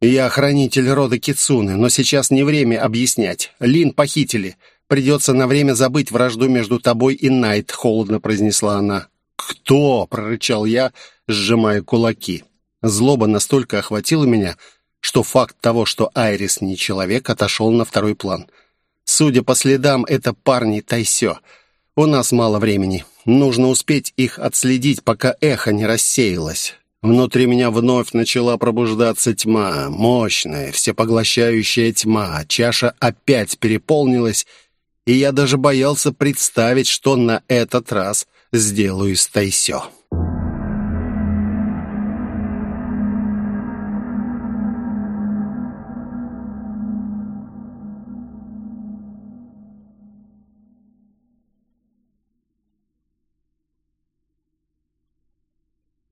«Я охранитель рода Кицуны, но сейчас не время объяснять. Лин похитили. Придется на время забыть вражду между тобой и Найт», — холодно произнесла она. «Кто?» — прорычал я, сжимая кулаки. Злоба настолько охватила меня, что факт того, что Айрис не человек, отошел на второй план. Судя по следам, это парни Тайсё. У нас мало времени. Нужно успеть их отследить, пока эхо не рассеялось. Внутри меня вновь начала пробуждаться тьма, мощная, всепоглощающая тьма. Чаша опять переполнилась, и я даже боялся представить, что на этот раз сделаю с Тайсё.